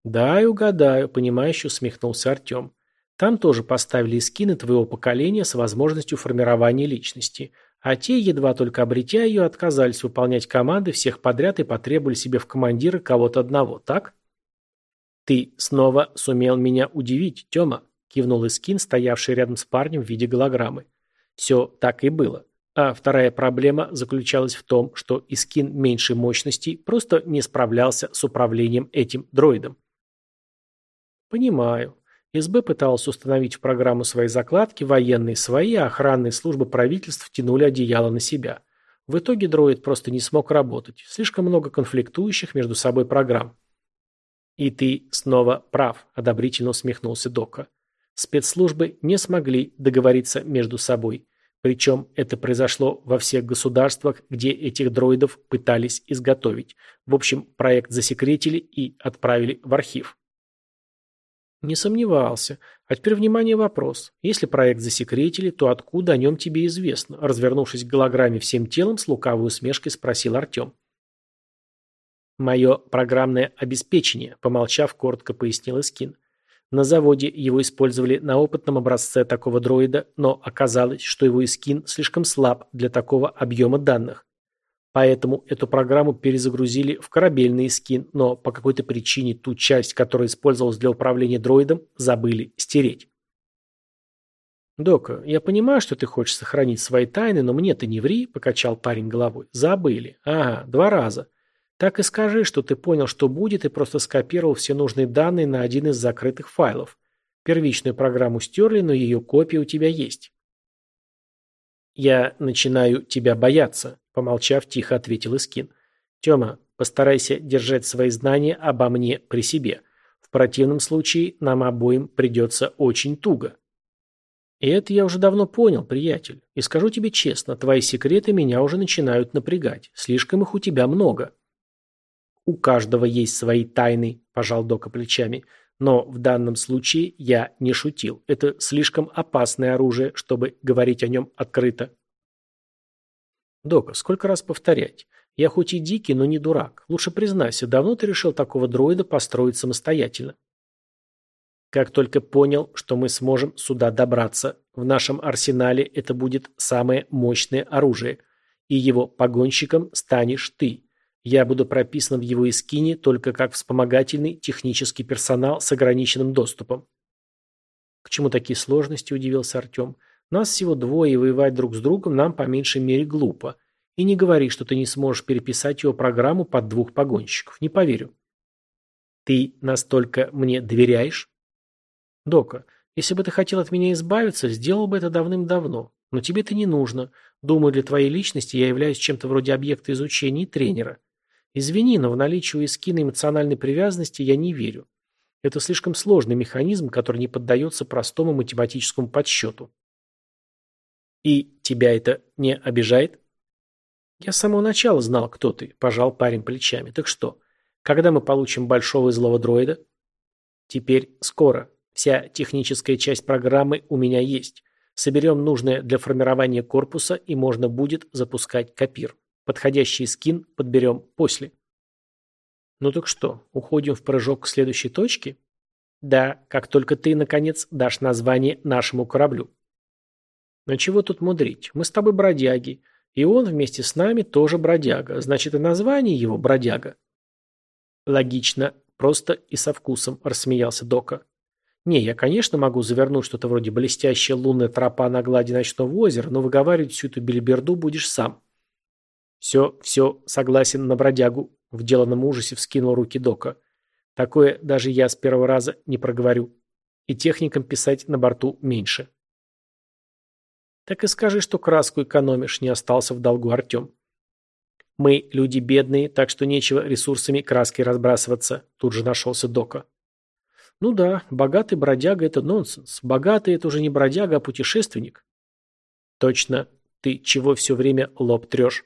«Да, угадаю», – понимающе усмехнулся Артем. «Там тоже поставили скины твоего поколения с возможностью формирования личности, а те, едва только обретя ее, отказались выполнять команды всех подряд и потребовали себе в командиры кого-то одного, так?» «Ты снова сумел меня удивить, Тёма», – кивнул Искин, стоявший рядом с парнем в виде голограммы. «Все так и было. А вторая проблема заключалась в том, что Искин меньшей мощности просто не справлялся с управлением этим дроидом. Понимаю. СБ пыталась установить в программу свои закладки, военные свои, а охранные службы правительств тянули одеяло на себя. В итоге дроид просто не смог работать. Слишком много конфликтующих между собой программ. «И ты снова прав», – одобрительно усмехнулся Дока. Спецслужбы не смогли договориться между собой. Причем это произошло во всех государствах, где этих дроидов пытались изготовить. В общем, проект засекретили и отправили в архив. Не сомневался. А теперь внимание вопрос. Если проект засекретили, то откуда о нем тебе известно? Развернувшись к голограмме всем телом, с лукавой усмешкой спросил Артем. «Мое программное обеспечение», – помолчав, коротко пояснил Искин. На заводе его использовали на опытном образце такого дроида, но оказалось, что его Искин слишком слаб для такого объема данных. Поэтому эту программу перезагрузили в корабельный скин, но по какой-то причине ту часть, которая использовалась для управления дроидом, забыли стереть. «Дока, я понимаю, что ты хочешь сохранить свои тайны, но мне ты не ври», – покачал парень головой. «Забыли. Ага, два раза. Так и скажи, что ты понял, что будет, и просто скопировал все нужные данные на один из закрытых файлов. Первичную программу стерли, но ее копия у тебя есть». «Я начинаю тебя бояться», Помолчав, тихо ответил Искин. Тёма, постарайся держать свои знания обо мне при себе. В противном случае нам обоим придется очень туго. И это я уже давно понял, приятель. И скажу тебе честно, твои секреты меня уже начинают напрягать. Слишком их у тебя много. У каждого есть свои тайны, пожал Дока плечами. Но в данном случае я не шутил. Это слишком опасное оружие, чтобы говорить о нем открыто. Дока, сколько раз повторять? Я хоть и дикий, но не дурак. Лучше признайся, давно ты решил такого дроида построить самостоятельно? Как только понял, что мы сможем сюда добраться, в нашем арсенале это будет самое мощное оружие, и его погонщиком станешь ты. Я буду прописан в его эскине только как вспомогательный технический персонал с ограниченным доступом. К чему такие сложности, удивился Артем. Нас всего двое, и воевать друг с другом нам по меньшей мере глупо. И не говори, что ты не сможешь переписать его программу под двух погонщиков. Не поверю. Ты настолько мне доверяешь? Дока, если бы ты хотел от меня избавиться, сделал бы это давным-давно. Но тебе это не нужно. Думаю, для твоей личности я являюсь чем-то вроде объекта изучения и тренера. Извини, но в наличие у эскина эмоциональной привязанности я не верю. Это слишком сложный механизм, который не поддается простому математическому подсчету. И тебя это не обижает? Я с самого начала знал, кто ты, пожал парень плечами. Так что, когда мы получим большого и злого дроида? Теперь скоро. Вся техническая часть программы у меня есть. Соберем нужное для формирования корпуса и можно будет запускать копир. Подходящий скин подберем после. Ну так что, уходим в прыжок к следующей точке? Да, как только ты, наконец, дашь название нашему кораблю. Но чего тут мудрить? Мы с тобой бродяги. И он вместе с нами тоже бродяга. Значит, и название его бродяга. Логично, просто и со вкусом, рассмеялся Дока. Не, я, конечно, могу завернуть что-то вроде блестящая лунная тропа на глади ночного озера, но выговаривать всю эту белиберду будешь сам. Все, все, согласен на бродягу, в деланном ужасе вскинул руки Дока. Такое даже я с первого раза не проговорю. И техникам писать на борту меньше. Так и скажи, что краску экономишь, не остался в долгу Артем. Мы люди бедные, так что нечего ресурсами краской разбрасываться, тут же нашелся Дока. Ну да, богатый бродяга – это нонсенс. Богатый – это уже не бродяга, а путешественник. Точно. Ты чего все время лоб трешь?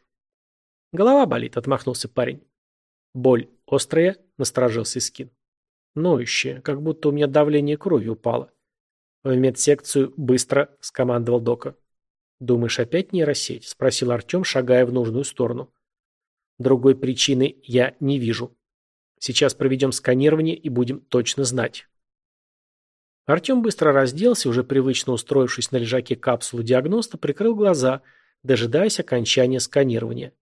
Голова болит, отмахнулся парень. Боль острая, насторожился Скин. Ноющая, как будто у меня давление крови упало. В медсекцию быстро, скомандовал Дока. «Думаешь, опять нейросеть?» – спросил Артем, шагая в нужную сторону. «Другой причины я не вижу. Сейчас проведем сканирование и будем точно знать». Артем быстро разделся, уже привычно устроившись на лежаке капсулы диагноста, прикрыл глаза, дожидаясь окончания сканирования.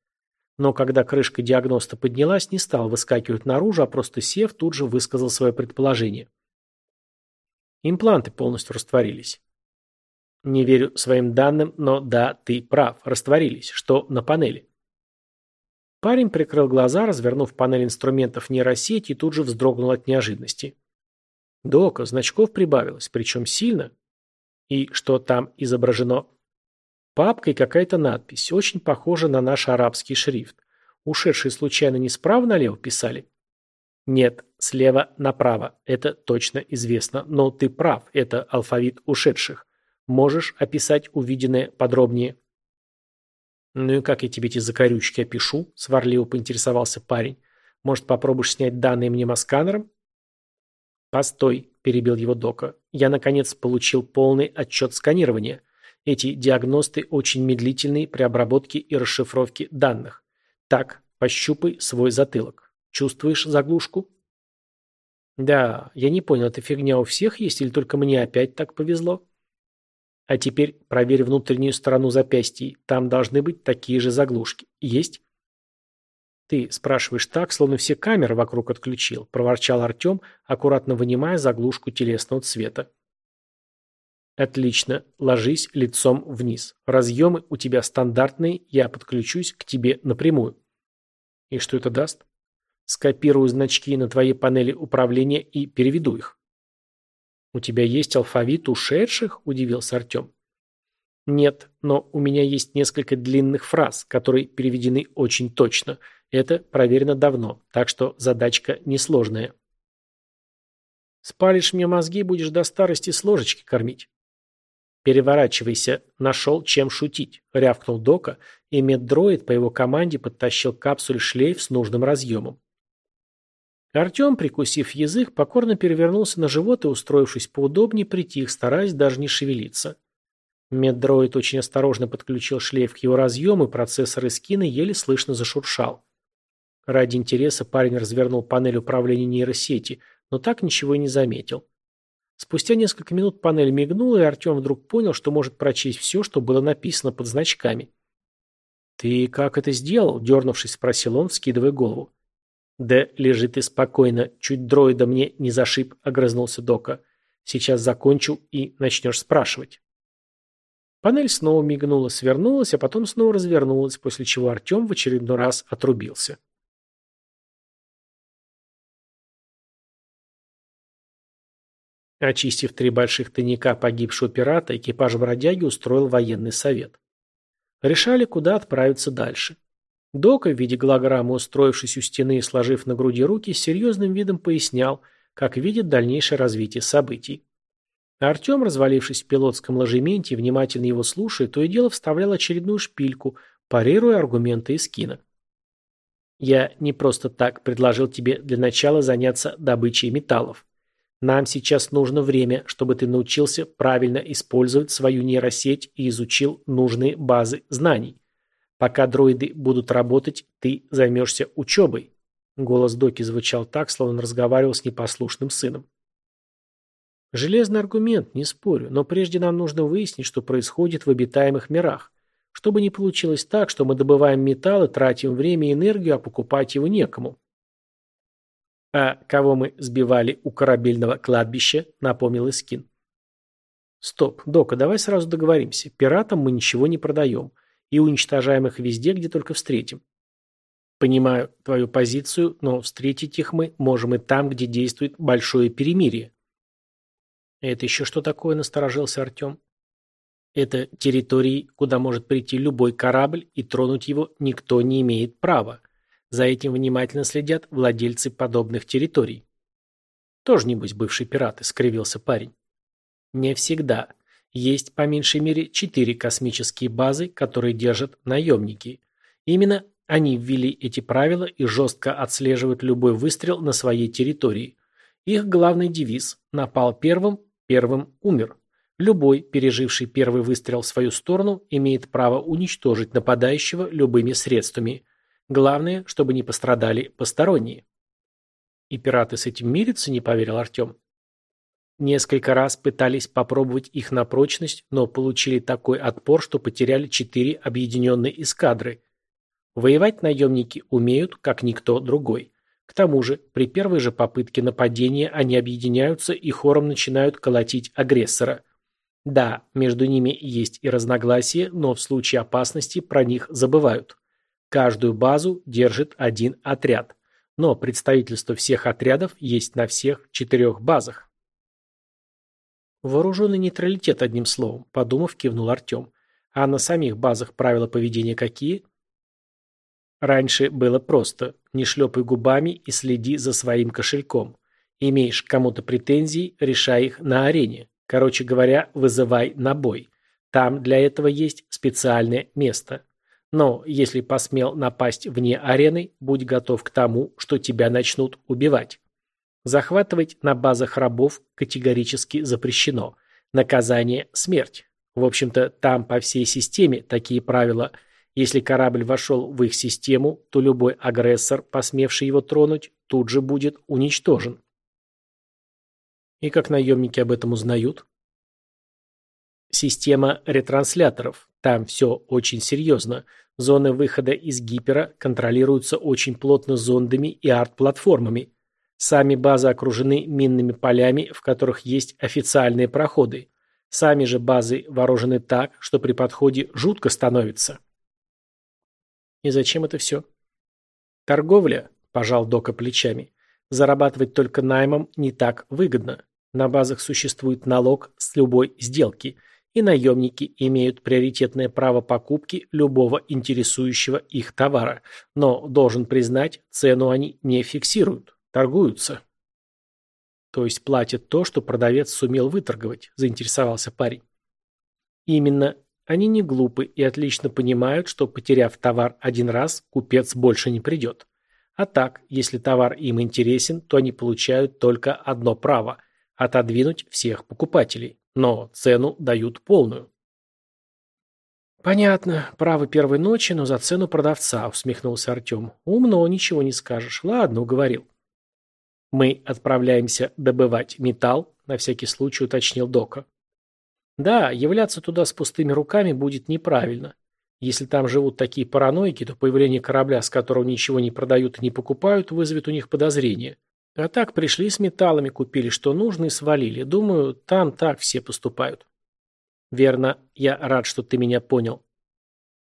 Но когда крышка диагноста поднялась, не стал выскакивать наружу, а просто сев, тут же высказал свое предположение. Импланты полностью растворились. Не верю своим данным, но да, ты прав, растворились. Что на панели? Парень прикрыл глаза, развернув панель инструментов нейросети и тут же вздрогнул от неожиданности. Дока, значков прибавилось, причем сильно. И что там изображено? Папка и какая-то надпись, очень похожа на наш арабский шрифт. Ушедшие случайно не справа налево писали? Нет, слева направо, это точно известно, но ты прав, это алфавит ушедших. Можешь описать увиденное подробнее? Ну и как я тебе эти закорючки опишу? Сварливо поинтересовался парень. Может, попробуешь снять данные мнемосканером? Постой, перебил его Дока. Я, наконец, получил полный отчет сканирования. Эти диагносты очень медлительные при обработке и расшифровке данных. Так, пощупай свой затылок. Чувствуешь заглушку? Да, я не понял, эта фигня у всех есть или только мне опять так повезло? А теперь проверь внутреннюю сторону запястья. Там должны быть такие же заглушки. Есть? Ты спрашиваешь так, словно все камеры вокруг отключил, проворчал Артем, аккуратно вынимая заглушку телесного цвета. Отлично. Ложись лицом вниз. Разъемы у тебя стандартные, я подключусь к тебе напрямую. И что это даст? Скопирую значки на твоей панели управления и переведу их. «У тебя есть алфавит ушедших?» – удивился Артем. «Нет, но у меня есть несколько длинных фраз, которые переведены очень точно. Это проверено давно, так что задачка несложная». «Спалишь мне мозги, будешь до старости с ложечки кормить». «Переворачивайся, нашел чем шутить», – рявкнул Дока, и меддроид по его команде подтащил капсуль шлейф с нужным разъемом. Артем, прикусив язык, покорно перевернулся на живот и, устроившись поудобнее, притих, стараясь даже не шевелиться. Меддроид очень осторожно подключил шлейф к его разъему, и процессор эскина еле слышно зашуршал. Ради интереса парень развернул панель управления нейросети, но так ничего и не заметил. Спустя несколько минут панель мигнула, и Артем вдруг понял, что может прочесть все, что было написано под значками. «Ты как это сделал?» – дернувшись, спросил он, скидывая голову. «Да лежи ты спокойно, чуть дроида мне не зашиб», — огрызнулся Дока. «Сейчас закончу и начнешь спрашивать». Панель снова мигнула, свернулась, а потом снова развернулась, после чего Артем в очередной раз отрубился. Очистив три больших тайника погибшего пирата, экипаж бродяги устроил военный совет. Решали, куда отправиться дальше. Дока, в виде голограммы, устроившись у стены и сложив на груди руки, с серьезным видом пояснял, как видит дальнейшее развитие событий. Артем, развалившись в пилотском ложементе внимательно его слушая, то и дело вставлял очередную шпильку, парируя аргументы из кино. «Я не просто так предложил тебе для начала заняться добычей металлов. Нам сейчас нужно время, чтобы ты научился правильно использовать свою нейросеть и изучил нужные базы знаний. Пока дроиды будут работать, ты займешься учебой. Голос Доки звучал так, словно он разговаривал с непослушным сыном. Железный аргумент, не спорю, но прежде нам нужно выяснить, что происходит в обитаемых мирах. Чтобы не получилось так, что мы добываем металл и тратим время и энергию, а покупать его некому. А кого мы сбивали у корабельного кладбища, напомнил Искин. Стоп, Дока, давай сразу договоримся. Пиратам мы ничего не продаем и уничтожаем их везде, где только встретим. Понимаю твою позицию, но встретить их мы можем и там, где действует большое перемирие. Это еще что такое, насторожился Артем. Это территории, куда может прийти любой корабль, и тронуть его никто не имеет права. За этим внимательно следят владельцы подобных территорий. Тоже, небось, бывшие пираты, скривился парень. Не всегда. Есть по меньшей мере четыре космические базы, которые держат наемники. Именно они ввели эти правила и жестко отслеживают любой выстрел на своей территории. Их главный девиз «Напал первым, первым умер». Любой, переживший первый выстрел в свою сторону, имеет право уничтожить нападающего любыми средствами. Главное, чтобы не пострадали посторонние. И пираты с этим мирятся, не поверил Артем. Несколько раз пытались попробовать их на прочность, но получили такой отпор, что потеряли четыре объединенные эскадры. Воевать наемники умеют, как никто другой. К тому же, при первой же попытке нападения они объединяются и хором начинают колотить агрессора. Да, между ними есть и разногласия, но в случае опасности про них забывают. Каждую базу держит один отряд. Но представительство всех отрядов есть на всех четырех базах. Вооруженный нейтралитет, одним словом, подумав, кивнул Артем. А на самих базах правила поведения какие? Раньше было просто. Не шлепай губами и следи за своим кошельком. Имеешь к кому-то претензии, решай их на арене. Короче говоря, вызывай на бой. Там для этого есть специальное место. Но если посмел напасть вне арены, будь готов к тому, что тебя начнут убивать. Захватывать на базах рабов категорически запрещено. Наказание – смерть. В общем-то, там по всей системе такие правила. Если корабль вошел в их систему, то любой агрессор, посмевший его тронуть, тут же будет уничтожен. И как наемники об этом узнают? Система ретрансляторов. Там все очень серьезно. Зоны выхода из гипера контролируются очень плотно зондами и арт-платформами. Сами базы окружены минными полями, в которых есть официальные проходы. Сами же базы вооружены так, что при подходе жутко становится. И зачем это все? Торговля, пожал Дока плечами. Зарабатывать только наймом не так выгодно. На базах существует налог с любой сделки, и наемники имеют приоритетное право покупки любого интересующего их товара, но, должен признать, цену они не фиксируют. Торгуются. То есть платят то, что продавец сумел выторговать, заинтересовался парень. Именно. Они не глупы и отлично понимают, что, потеряв товар один раз, купец больше не придет. А так, если товар им интересен, то они получают только одно право – отодвинуть всех покупателей. Но цену дают полную. «Понятно. Право первой ночи, но за цену продавца», – усмехнулся Артем. «Умно, ничего не скажешь. Ладно, уговорил». «Мы отправляемся добывать металл», — на всякий случай уточнил Дока. «Да, являться туда с пустыми руками будет неправильно. Если там живут такие параноики, то появление корабля, с которого ничего не продают и не покупают, вызовет у них подозрение. А так пришли с металлами, купили что нужно и свалили. Думаю, там так все поступают». «Верно. Я рад, что ты меня понял».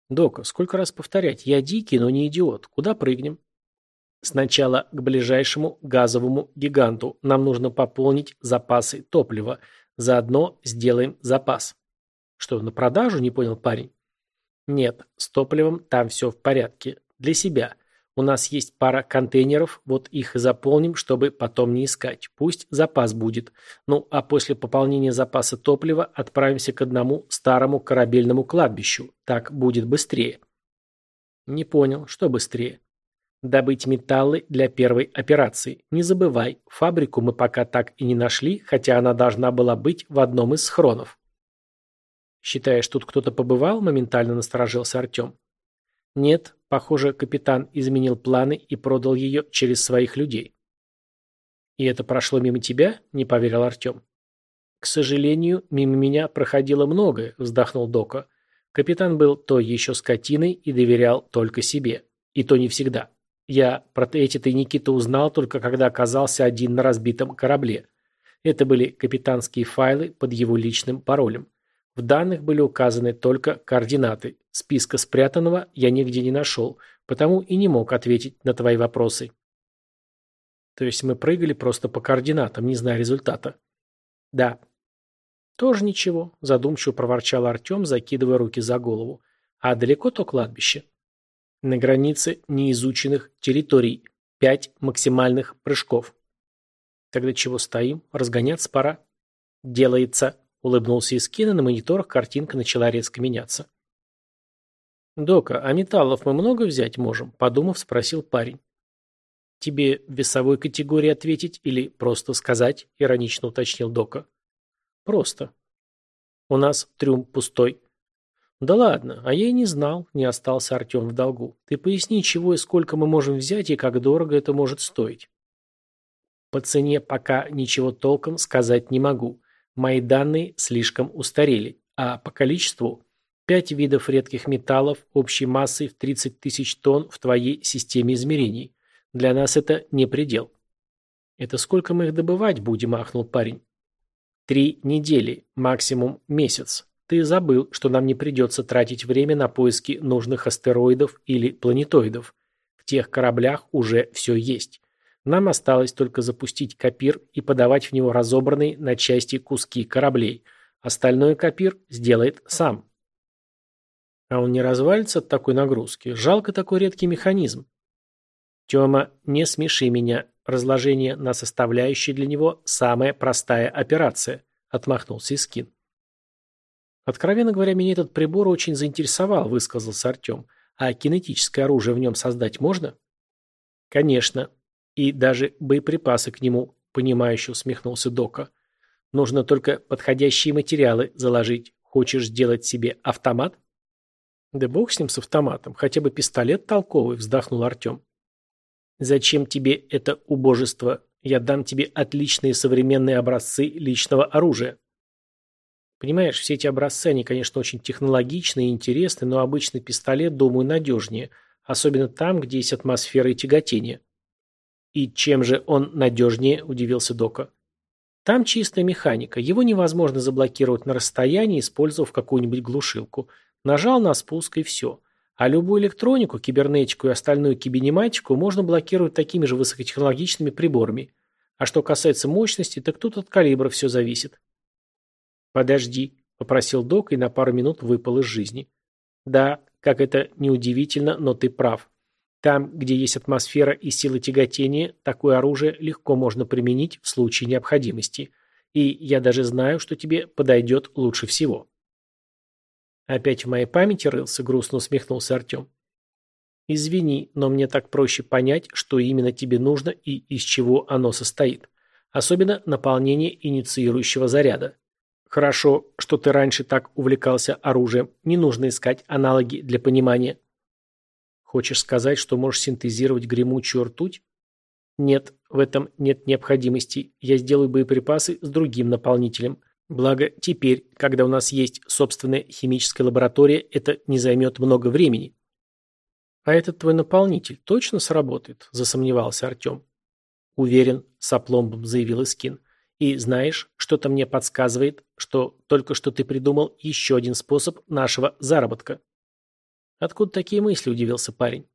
«Дока, сколько раз повторять? Я дикий, но не идиот. Куда прыгнем?» Сначала к ближайшему газовому гиганту. Нам нужно пополнить запасы топлива. Заодно сделаем запас. Что, на продажу, не понял парень? Нет, с топливом там все в порядке. Для себя. У нас есть пара контейнеров, вот их и заполним, чтобы потом не искать. Пусть запас будет. Ну, а после пополнения запаса топлива отправимся к одному старому корабельному кладбищу. Так будет быстрее. Не понял, что быстрее? Добыть металлы для первой операции. Не забывай, фабрику мы пока так и не нашли, хотя она должна была быть в одном из схронов. Считаешь, тут кто-то побывал? Моментально насторожился Артем. Нет, похоже, капитан изменил планы и продал ее через своих людей. И это прошло мимо тебя? Не поверил Артем. К сожалению, мимо меня проходило многое, вздохнул Дока. Капитан был то еще скотиной и доверял только себе. И то не всегда. Я про эти тайники-то узнал только когда оказался один на разбитом корабле. Это были капитанские файлы под его личным паролем. В данных были указаны только координаты. Списка спрятанного я нигде не нашел, потому и не мог ответить на твои вопросы. То есть мы прыгали просто по координатам, не зная результата? Да. Тоже ничего, задумчиво проворчал Артем, закидывая руки за голову. А далеко то кладбище? На границе неизученных территорий. Пять максимальных прыжков. Тогда чего стоим? Разгоняться пора. Делается, улыбнулся Искин, и на мониторах картинка начала резко меняться. «Дока, а металлов мы много взять можем?» – подумав, спросил парень. «Тебе в весовой категории ответить или просто сказать?» – иронично уточнил Дока. «Просто. У нас трюм пустой». «Да ладно, а я и не знал», – не остался Артем в долгу. «Ты поясни, чего и сколько мы можем взять и как дорого это может стоить». «По цене пока ничего толком сказать не могу. Мои данные слишком устарели, а по количеству Пять видов редких металлов общей массой в 30 тысяч тонн в твоей системе измерений. Для нас это не предел. Это сколько мы их добывать будем, ахнул парень. Три недели, максимум месяц. Ты забыл, что нам не придется тратить время на поиски нужных астероидов или планетоидов. В тех кораблях уже все есть. Нам осталось только запустить копир и подавать в него разобранные на части куски кораблей. Остальное копир сделает сам. А он не развалится от такой нагрузки. Жалко такой редкий механизм. Тёма, не смеши меня. Разложение на составляющие для него – самая простая операция, отмахнулся Искин. Откровенно говоря, меня этот прибор очень заинтересовал, высказался Артем. А кинетическое оружие в нем создать можно? Конечно. И даже боеприпасы к нему, понимающе усмехнулся Дока. Нужно только подходящие материалы заложить. Хочешь сделать себе автомат? Да бог с ним с автоматом, хотя бы пистолет толковый, вздохнул Артем. Зачем тебе это убожество? Я дам тебе отличные современные образцы личного оружия. Понимаешь, все эти образцы, они, конечно, очень технологичные и интересны, но обычный пистолет, думаю, надежнее, особенно там, где есть атмосфера и тяготение. И чем же он надежнее, удивился Дока. Там чистая механика, его невозможно заблокировать на расстоянии, использовав какую-нибудь глушилку – Нажал на спуск и все. А любую электронику, кибернетику и остальную кибинематику можно блокировать такими же высокотехнологичными приборами. А что касается мощности, так тут от калибра все зависит. «Подожди», — попросил док и на пару минут выпал из жизни. «Да, как это неудивительно, но ты прав. Там, где есть атмосфера и сила тяготения, такое оружие легко можно применить в случае необходимости. И я даже знаю, что тебе подойдет лучше всего». Опять в моей памяти рылся, грустно усмехнулся Артем. Извини, но мне так проще понять, что именно тебе нужно и из чего оно состоит. Особенно наполнение инициирующего заряда. Хорошо, что ты раньше так увлекался оружием. Не нужно искать аналоги для понимания. Хочешь сказать, что можешь синтезировать гремучую ртуть? Нет, в этом нет необходимости. Я сделаю боеприпасы с другим наполнителем. Благо, теперь, когда у нас есть собственная химическая лаборатория, это не займет много времени. А этот твой наполнитель точно сработает? Засомневался Артем. Уверен, с опломбом заявил Искин. И знаешь, что-то мне подсказывает, что только что ты придумал еще один способ нашего заработка. Откуда такие мысли, удивился парень.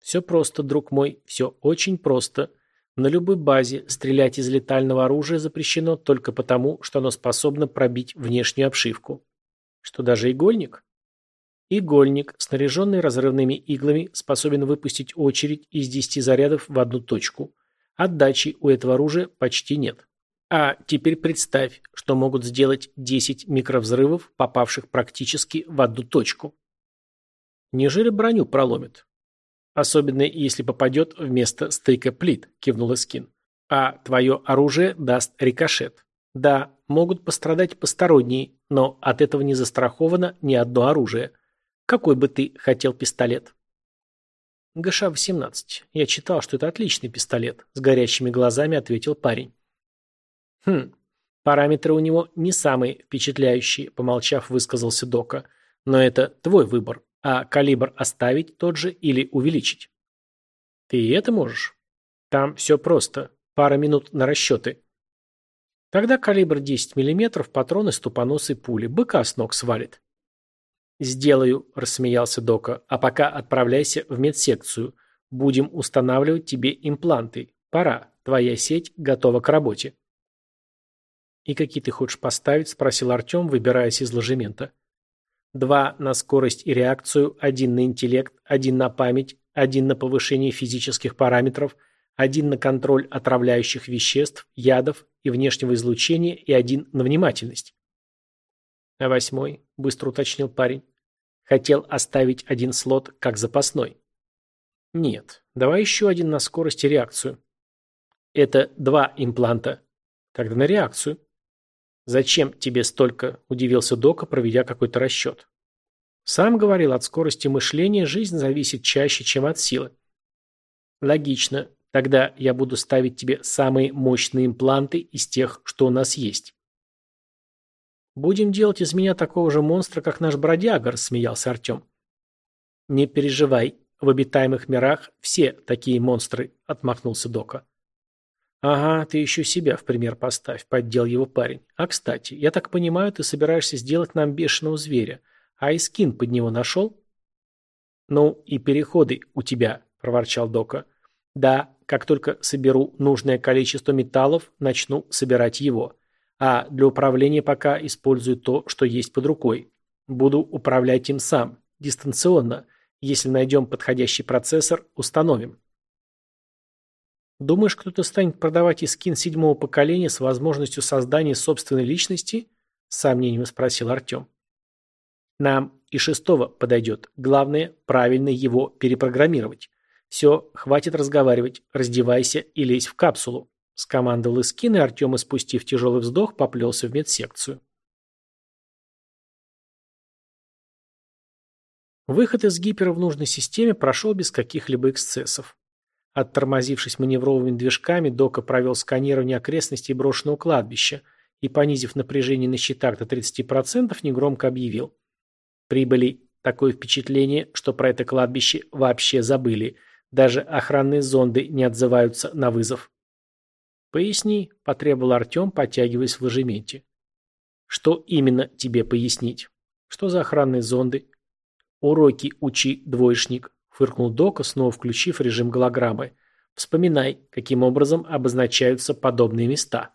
Все просто, друг мой, все очень просто. На любой базе стрелять из летального оружия запрещено только потому, что оно способно пробить внешнюю обшивку. Что даже игольник? Игольник, снаряженный разрывными иглами, способен выпустить очередь из 10 зарядов в одну точку. Отдачи у этого оружия почти нет. А теперь представь, что могут сделать 10 микровзрывов, попавших практически в одну точку. Неужели броню проломит? Особенно если попадет вместо стыка плит, кивнул Искин. А твое оружие даст рикошет. Да, могут пострадать посторонние, но от этого не застраховано ни одно оружие. Какой бы ты хотел пистолет? ГШ-18. Я читал, что это отличный пистолет, с горящими глазами ответил парень. Хм, параметры у него не самые впечатляющие, помолчав, высказался Дока. Но это твой выбор. А калибр оставить тот же или увеличить? Ты и это можешь. Там все просто. Пара минут на расчеты. Тогда калибр 10 мм, патроны с тупоносой пули. Быка с ног свалит. «Сделаю», – рассмеялся Дока. «А пока отправляйся в медсекцию. Будем устанавливать тебе импланты. Пора. Твоя сеть готова к работе». «И какие ты хочешь поставить?» – спросил Артем, выбираясь из ложемента. Два на скорость и реакцию, один на интеллект, один на память, один на повышение физических параметров, Один на контроль отравляющих веществ, ядов и внешнего излучения и один на внимательность. А восьмой, быстро уточнил парень. Хотел оставить один слот как запасной. Нет, давай еще один на скорость и реакцию. Это два импланта. Тогда на реакцию. Зачем тебе столько? Удивился Дока, проведя какой-то расчет. Сам говорил, от скорости мышления жизнь зависит чаще, чем от силы. Логично. Тогда я буду ставить тебе самые мощные импланты из тех, что у нас есть. Будем делать из меня такого же монстра, как наш бродяга, рассмеялся Артем. Не переживай, в обитаемых мирах все такие монстры, отмахнулся Дока. Ага, ты еще себя в пример поставь, поддел его парень. А кстати, я так понимаю, ты собираешься сделать нам бешеного зверя, а и скин под него нашел? Ну и переходы у тебя, проворчал Дока. Да, как только соберу нужное количество металлов, начну собирать его. А для управления пока использую то, что есть под рукой. Буду управлять им сам, дистанционно. Если найдем подходящий процессор, установим. Думаешь, кто-то станет продавать и скин седьмого поколения с возможностью создания собственной личности? С сомнением спросил Артем. Нам и шестого подойдет. Главное, правильно его перепрограммировать. Все, хватит разговаривать, раздевайся и лезь в капсулу. Скомандовал Искин, и Артем, испустив тяжелый вздох, поплелся в медсекцию. Выход из гипера в нужной системе прошел без каких-либо эксцессов. Оттормозившись маневровыми движками, Дока провел сканирование окрестностей брошенного кладбища и, понизив напряжение на счетах до 30%, негромко объявил. Прибыли такое впечатление, что про это кладбище вообще забыли. Даже охранные зонды не отзываются на вызов. «Поясни», – потребовал Артем, подтягиваясь в ложементе. «Что именно тебе пояснить? Что за охранные зонды?» «Уроки учи, двоечник», – фыркнул Дока, снова включив режим голограммы. «Вспоминай, каким образом обозначаются подобные места».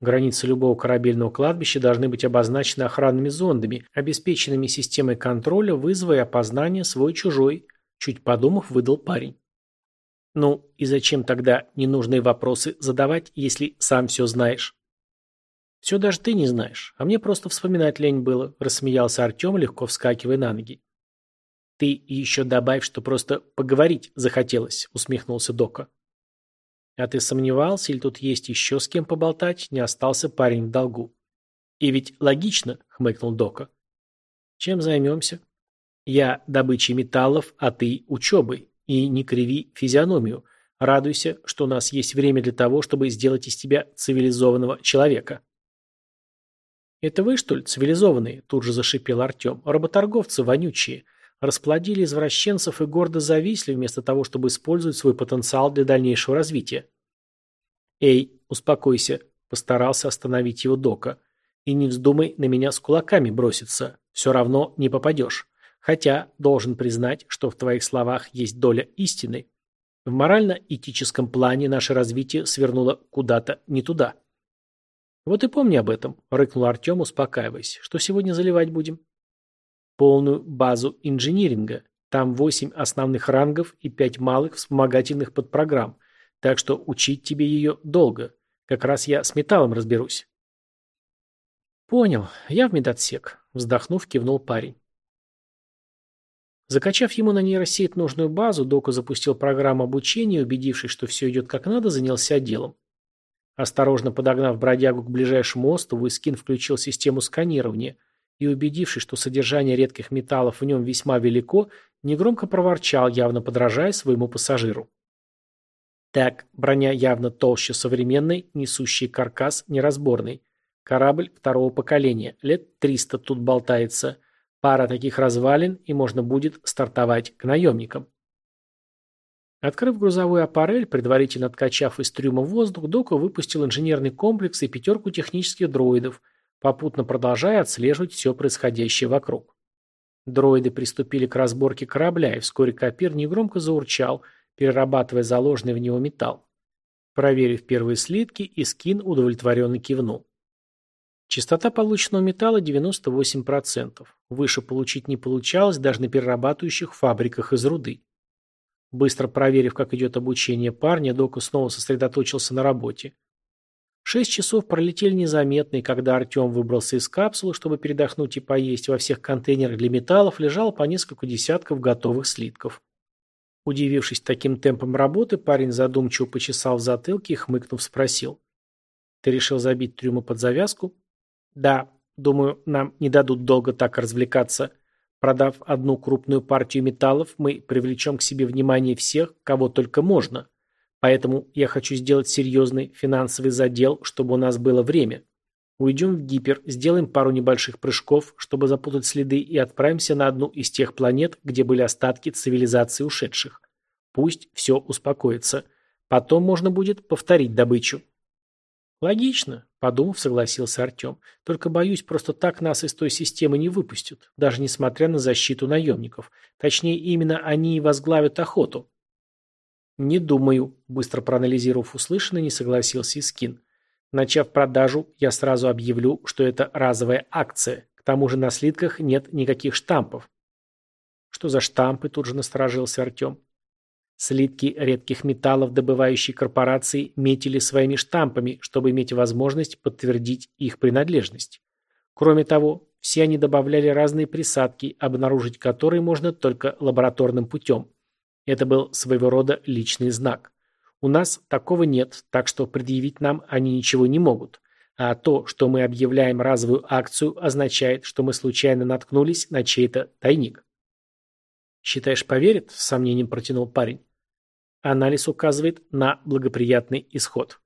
Границы любого корабельного кладбища должны быть обозначены охранными зондами, обеспеченными системой контроля, вызова и опознания свой-чужой, чуть подумав, выдал парень. Ну, и зачем тогда ненужные вопросы задавать, если сам все знаешь? Все даже ты не знаешь, а мне просто вспоминать лень было, рассмеялся Артем, легко вскакивая на ноги. Ты еще добавь, что просто поговорить захотелось, усмехнулся Дока. А ты сомневался, или тут есть еще с кем поболтать, не остался парень в долгу? И ведь логично, хмыкнул Дока. Чем займемся? Я добычей металлов, а ты учебой. И не криви физиономию. Радуйся, что у нас есть время для того, чтобы сделать из тебя цивилизованного человека. «Это вы, что ли, цивилизованные?» – тут же зашипел Артем. «Работорговцы вонючие. Расплодили извращенцев и гордо зависли, вместо того, чтобы использовать свой потенциал для дальнейшего развития». «Эй, успокойся», – постарался остановить его Дока. «И не вздумай на меня с кулаками броситься. Все равно не попадешь. Хотя, должен признать, что в твоих словах есть доля истины. В морально-этическом плане наше развитие свернуло куда-то не туда. Вот и помни об этом, рыкнул Артем, успокаиваясь. Что сегодня заливать будем? Полную базу инжиниринга. Там восемь основных рангов и пять малых вспомогательных подпрограмм. Так что учить тебе ее долго. Как раз я с металлом разберусь. Понял. Я в медотсек. Вздохнув, кивнул парень. Закачав ему на нейросеть нужную базу, Дока запустил программу обучения убедившись, что все идет как надо, занялся делом. Осторожно подогнав бродягу к ближайшему острову, Искин включил систему сканирования и, убедившись, что содержание редких металлов в нем весьма велико, негромко проворчал, явно подражая своему пассажиру. Так, броня явно толще современной, несущий каркас неразборный. Корабль второго поколения, лет триста тут болтается – Пара таких развалин, и можно будет стартовать к наемникам. Открыв грузовую аппарель, предварительно откачав из трюма воздух, Дока выпустил инженерный комплекс и пятерку технических дроидов, попутно продолжая отслеживать все происходящее вокруг. Дроиды приступили к разборке корабля, и вскоре Копир негромко заурчал, перерабатывая заложенный в него металл. Проверив первые слитки, Искин удовлетворенно кивнул. Частота полученного металла 98%. Выше получить не получалось даже на перерабатывающих фабриках из руды. Быстро проверив, как идет обучение парня, Дока снова сосредоточился на работе. Шесть часов пролетели незаметно, и когда Артем выбрался из капсулы, чтобы передохнуть и поесть, во всех контейнерах для металлов лежало по несколько десятков готовых слитков. Удивившись таким темпом работы, парень задумчиво почесал в затылке и, хмыкнув, спросил. «Ты решил забить трюмы под завязку?» «Да, думаю, нам не дадут долго так развлекаться. Продав одну крупную партию металлов, мы привлечем к себе внимание всех, кого только можно. Поэтому я хочу сделать серьезный финансовый задел, чтобы у нас было время. Уйдем в гипер, сделаем пару небольших прыжков, чтобы запутать следы, и отправимся на одну из тех планет, где были остатки цивилизации ушедших. Пусть все успокоится. Потом можно будет повторить добычу. Логично, подумав, согласился Артем. Только боюсь, просто так нас из той системы не выпустят, даже несмотря на защиту наемников. Точнее, именно они и возглавят охоту. Не думаю, быстро проанализировав услышанное, не согласился Искин. Начав продажу, я сразу объявлю, что это разовая акция. К тому же на слитках нет никаких штампов. Что за штампы, тут же насторожился Артем. Слитки редких металлов добывающей корпорации метили своими штампами, чтобы иметь возможность подтвердить их принадлежность. Кроме того, все они добавляли разные присадки, обнаружить которые можно только лабораторным путем. Это был своего рода личный знак. У нас такого нет, так что предъявить нам они ничего не могут. А то, что мы объявляем разовую акцию, означает, что мы случайно наткнулись на чей-то тайник. «Считаешь, поверит?» – с сомнением протянул парень. Анализ указывает на благоприятный исход.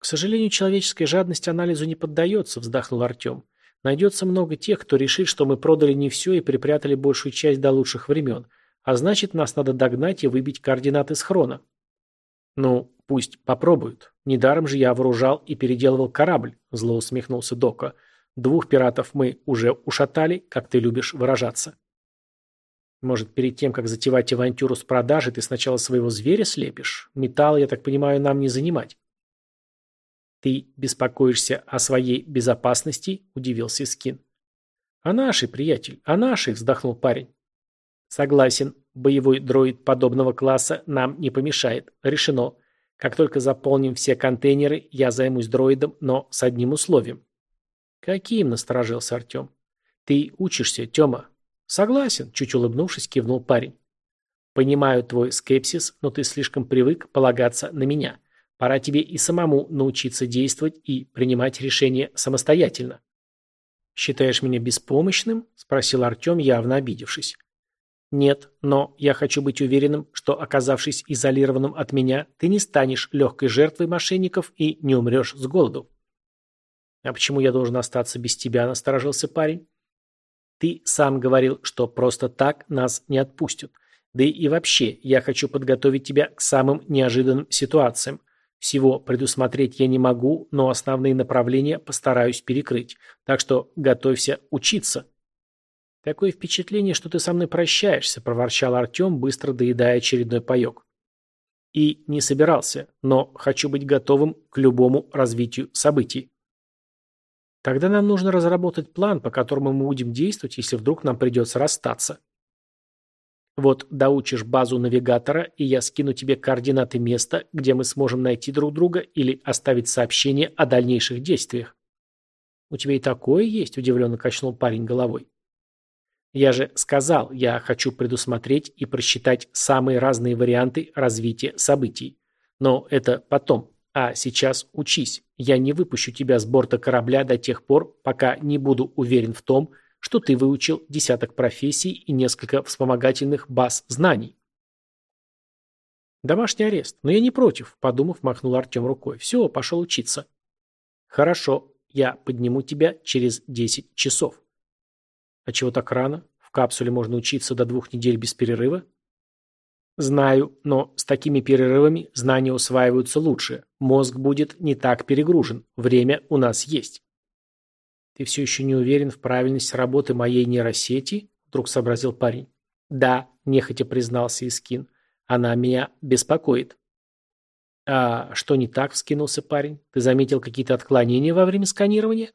К сожалению, человеческая жадность анализу не поддается, вздохнул Артем. Найдется много тех, кто решит, что мы продали не все и припрятали большую часть до лучших времен, а значит, нас надо догнать и выбить координаты с хрона. «Ну, пусть попробуют. Недаром же я вооружал и переделывал корабль», – зло усмехнулся Дока. «Двух пиратов мы уже ушатали, как ты любишь выражаться». «Может, перед тем, как затевать авантюру с продажей, ты сначала своего зверя слепишь? Металл, я так понимаю, нам не занимать». «Ты беспокоишься о своей безопасности?» – удивился Скин. «О нашей, приятель, о нашей», – вздохнул парень. «Согласен, Боевой дроид подобного класса нам не помешает. Решено. Как только заполним все контейнеры, я займусь дроидом, но с одним условием. Каким, насторожился Артем. Ты учишься, Тёма. Согласен, чуть улыбнувшись, кивнул парень. Понимаю твой скепсис, но ты слишком привык полагаться на меня. Пора тебе и самому научиться действовать и принимать решения самостоятельно. «Считаешь меня беспомощным?» – спросил Артем, явно обидевшись. Нет, но я хочу быть уверенным, что, оказавшись изолированным от меня, ты не станешь легкой жертвой мошенников и не умрешь с голоду. А почему я должен остаться без тебя, насторожился парень. Ты сам говорил, что просто так нас не отпустят. Да и вообще, я хочу подготовить тебя к самым неожиданным ситуациям. Всего предусмотреть я не могу, но основные направления постараюсь перекрыть. Так что готовься учиться. «Такое впечатление, что ты со мной прощаешься», – проворчал Артем, быстро доедая очередной паек. «И не собирался, но хочу быть готовым к любому развитию событий». «Тогда нам нужно разработать план, по которому мы будем действовать, если вдруг нам придется расстаться». «Вот доучишь базу навигатора, и я скину тебе координаты места, где мы сможем найти друг друга или оставить сообщение о дальнейших действиях». «У тебя и такое есть?» – удивленно качнул парень головой. Я же сказал, я хочу предусмотреть и просчитать самые разные варианты развития событий. Но это потом. А сейчас учись. Я не выпущу тебя с борта корабля до тех пор, пока не буду уверен в том, что ты выучил десяток профессий и несколько вспомогательных баз знаний. Домашний арест. Но я не против, подумав, махнул Артем рукой. Все, пошел учиться. Хорошо, я подниму тебя через 10 часов. А чего так рано? В капсуле можно учиться до двух недель без перерыва? Знаю, но с такими перерывами знания усваиваются лучше. Мозг будет не так перегружен. Время у нас есть. Ты все еще не уверен в правильности работы моей нейросети? Вдруг сообразил парень. Да, нехотя признался Искин. Она меня беспокоит. А что не так, вскинулся парень? Ты заметил какие-то отклонения во время сканирования?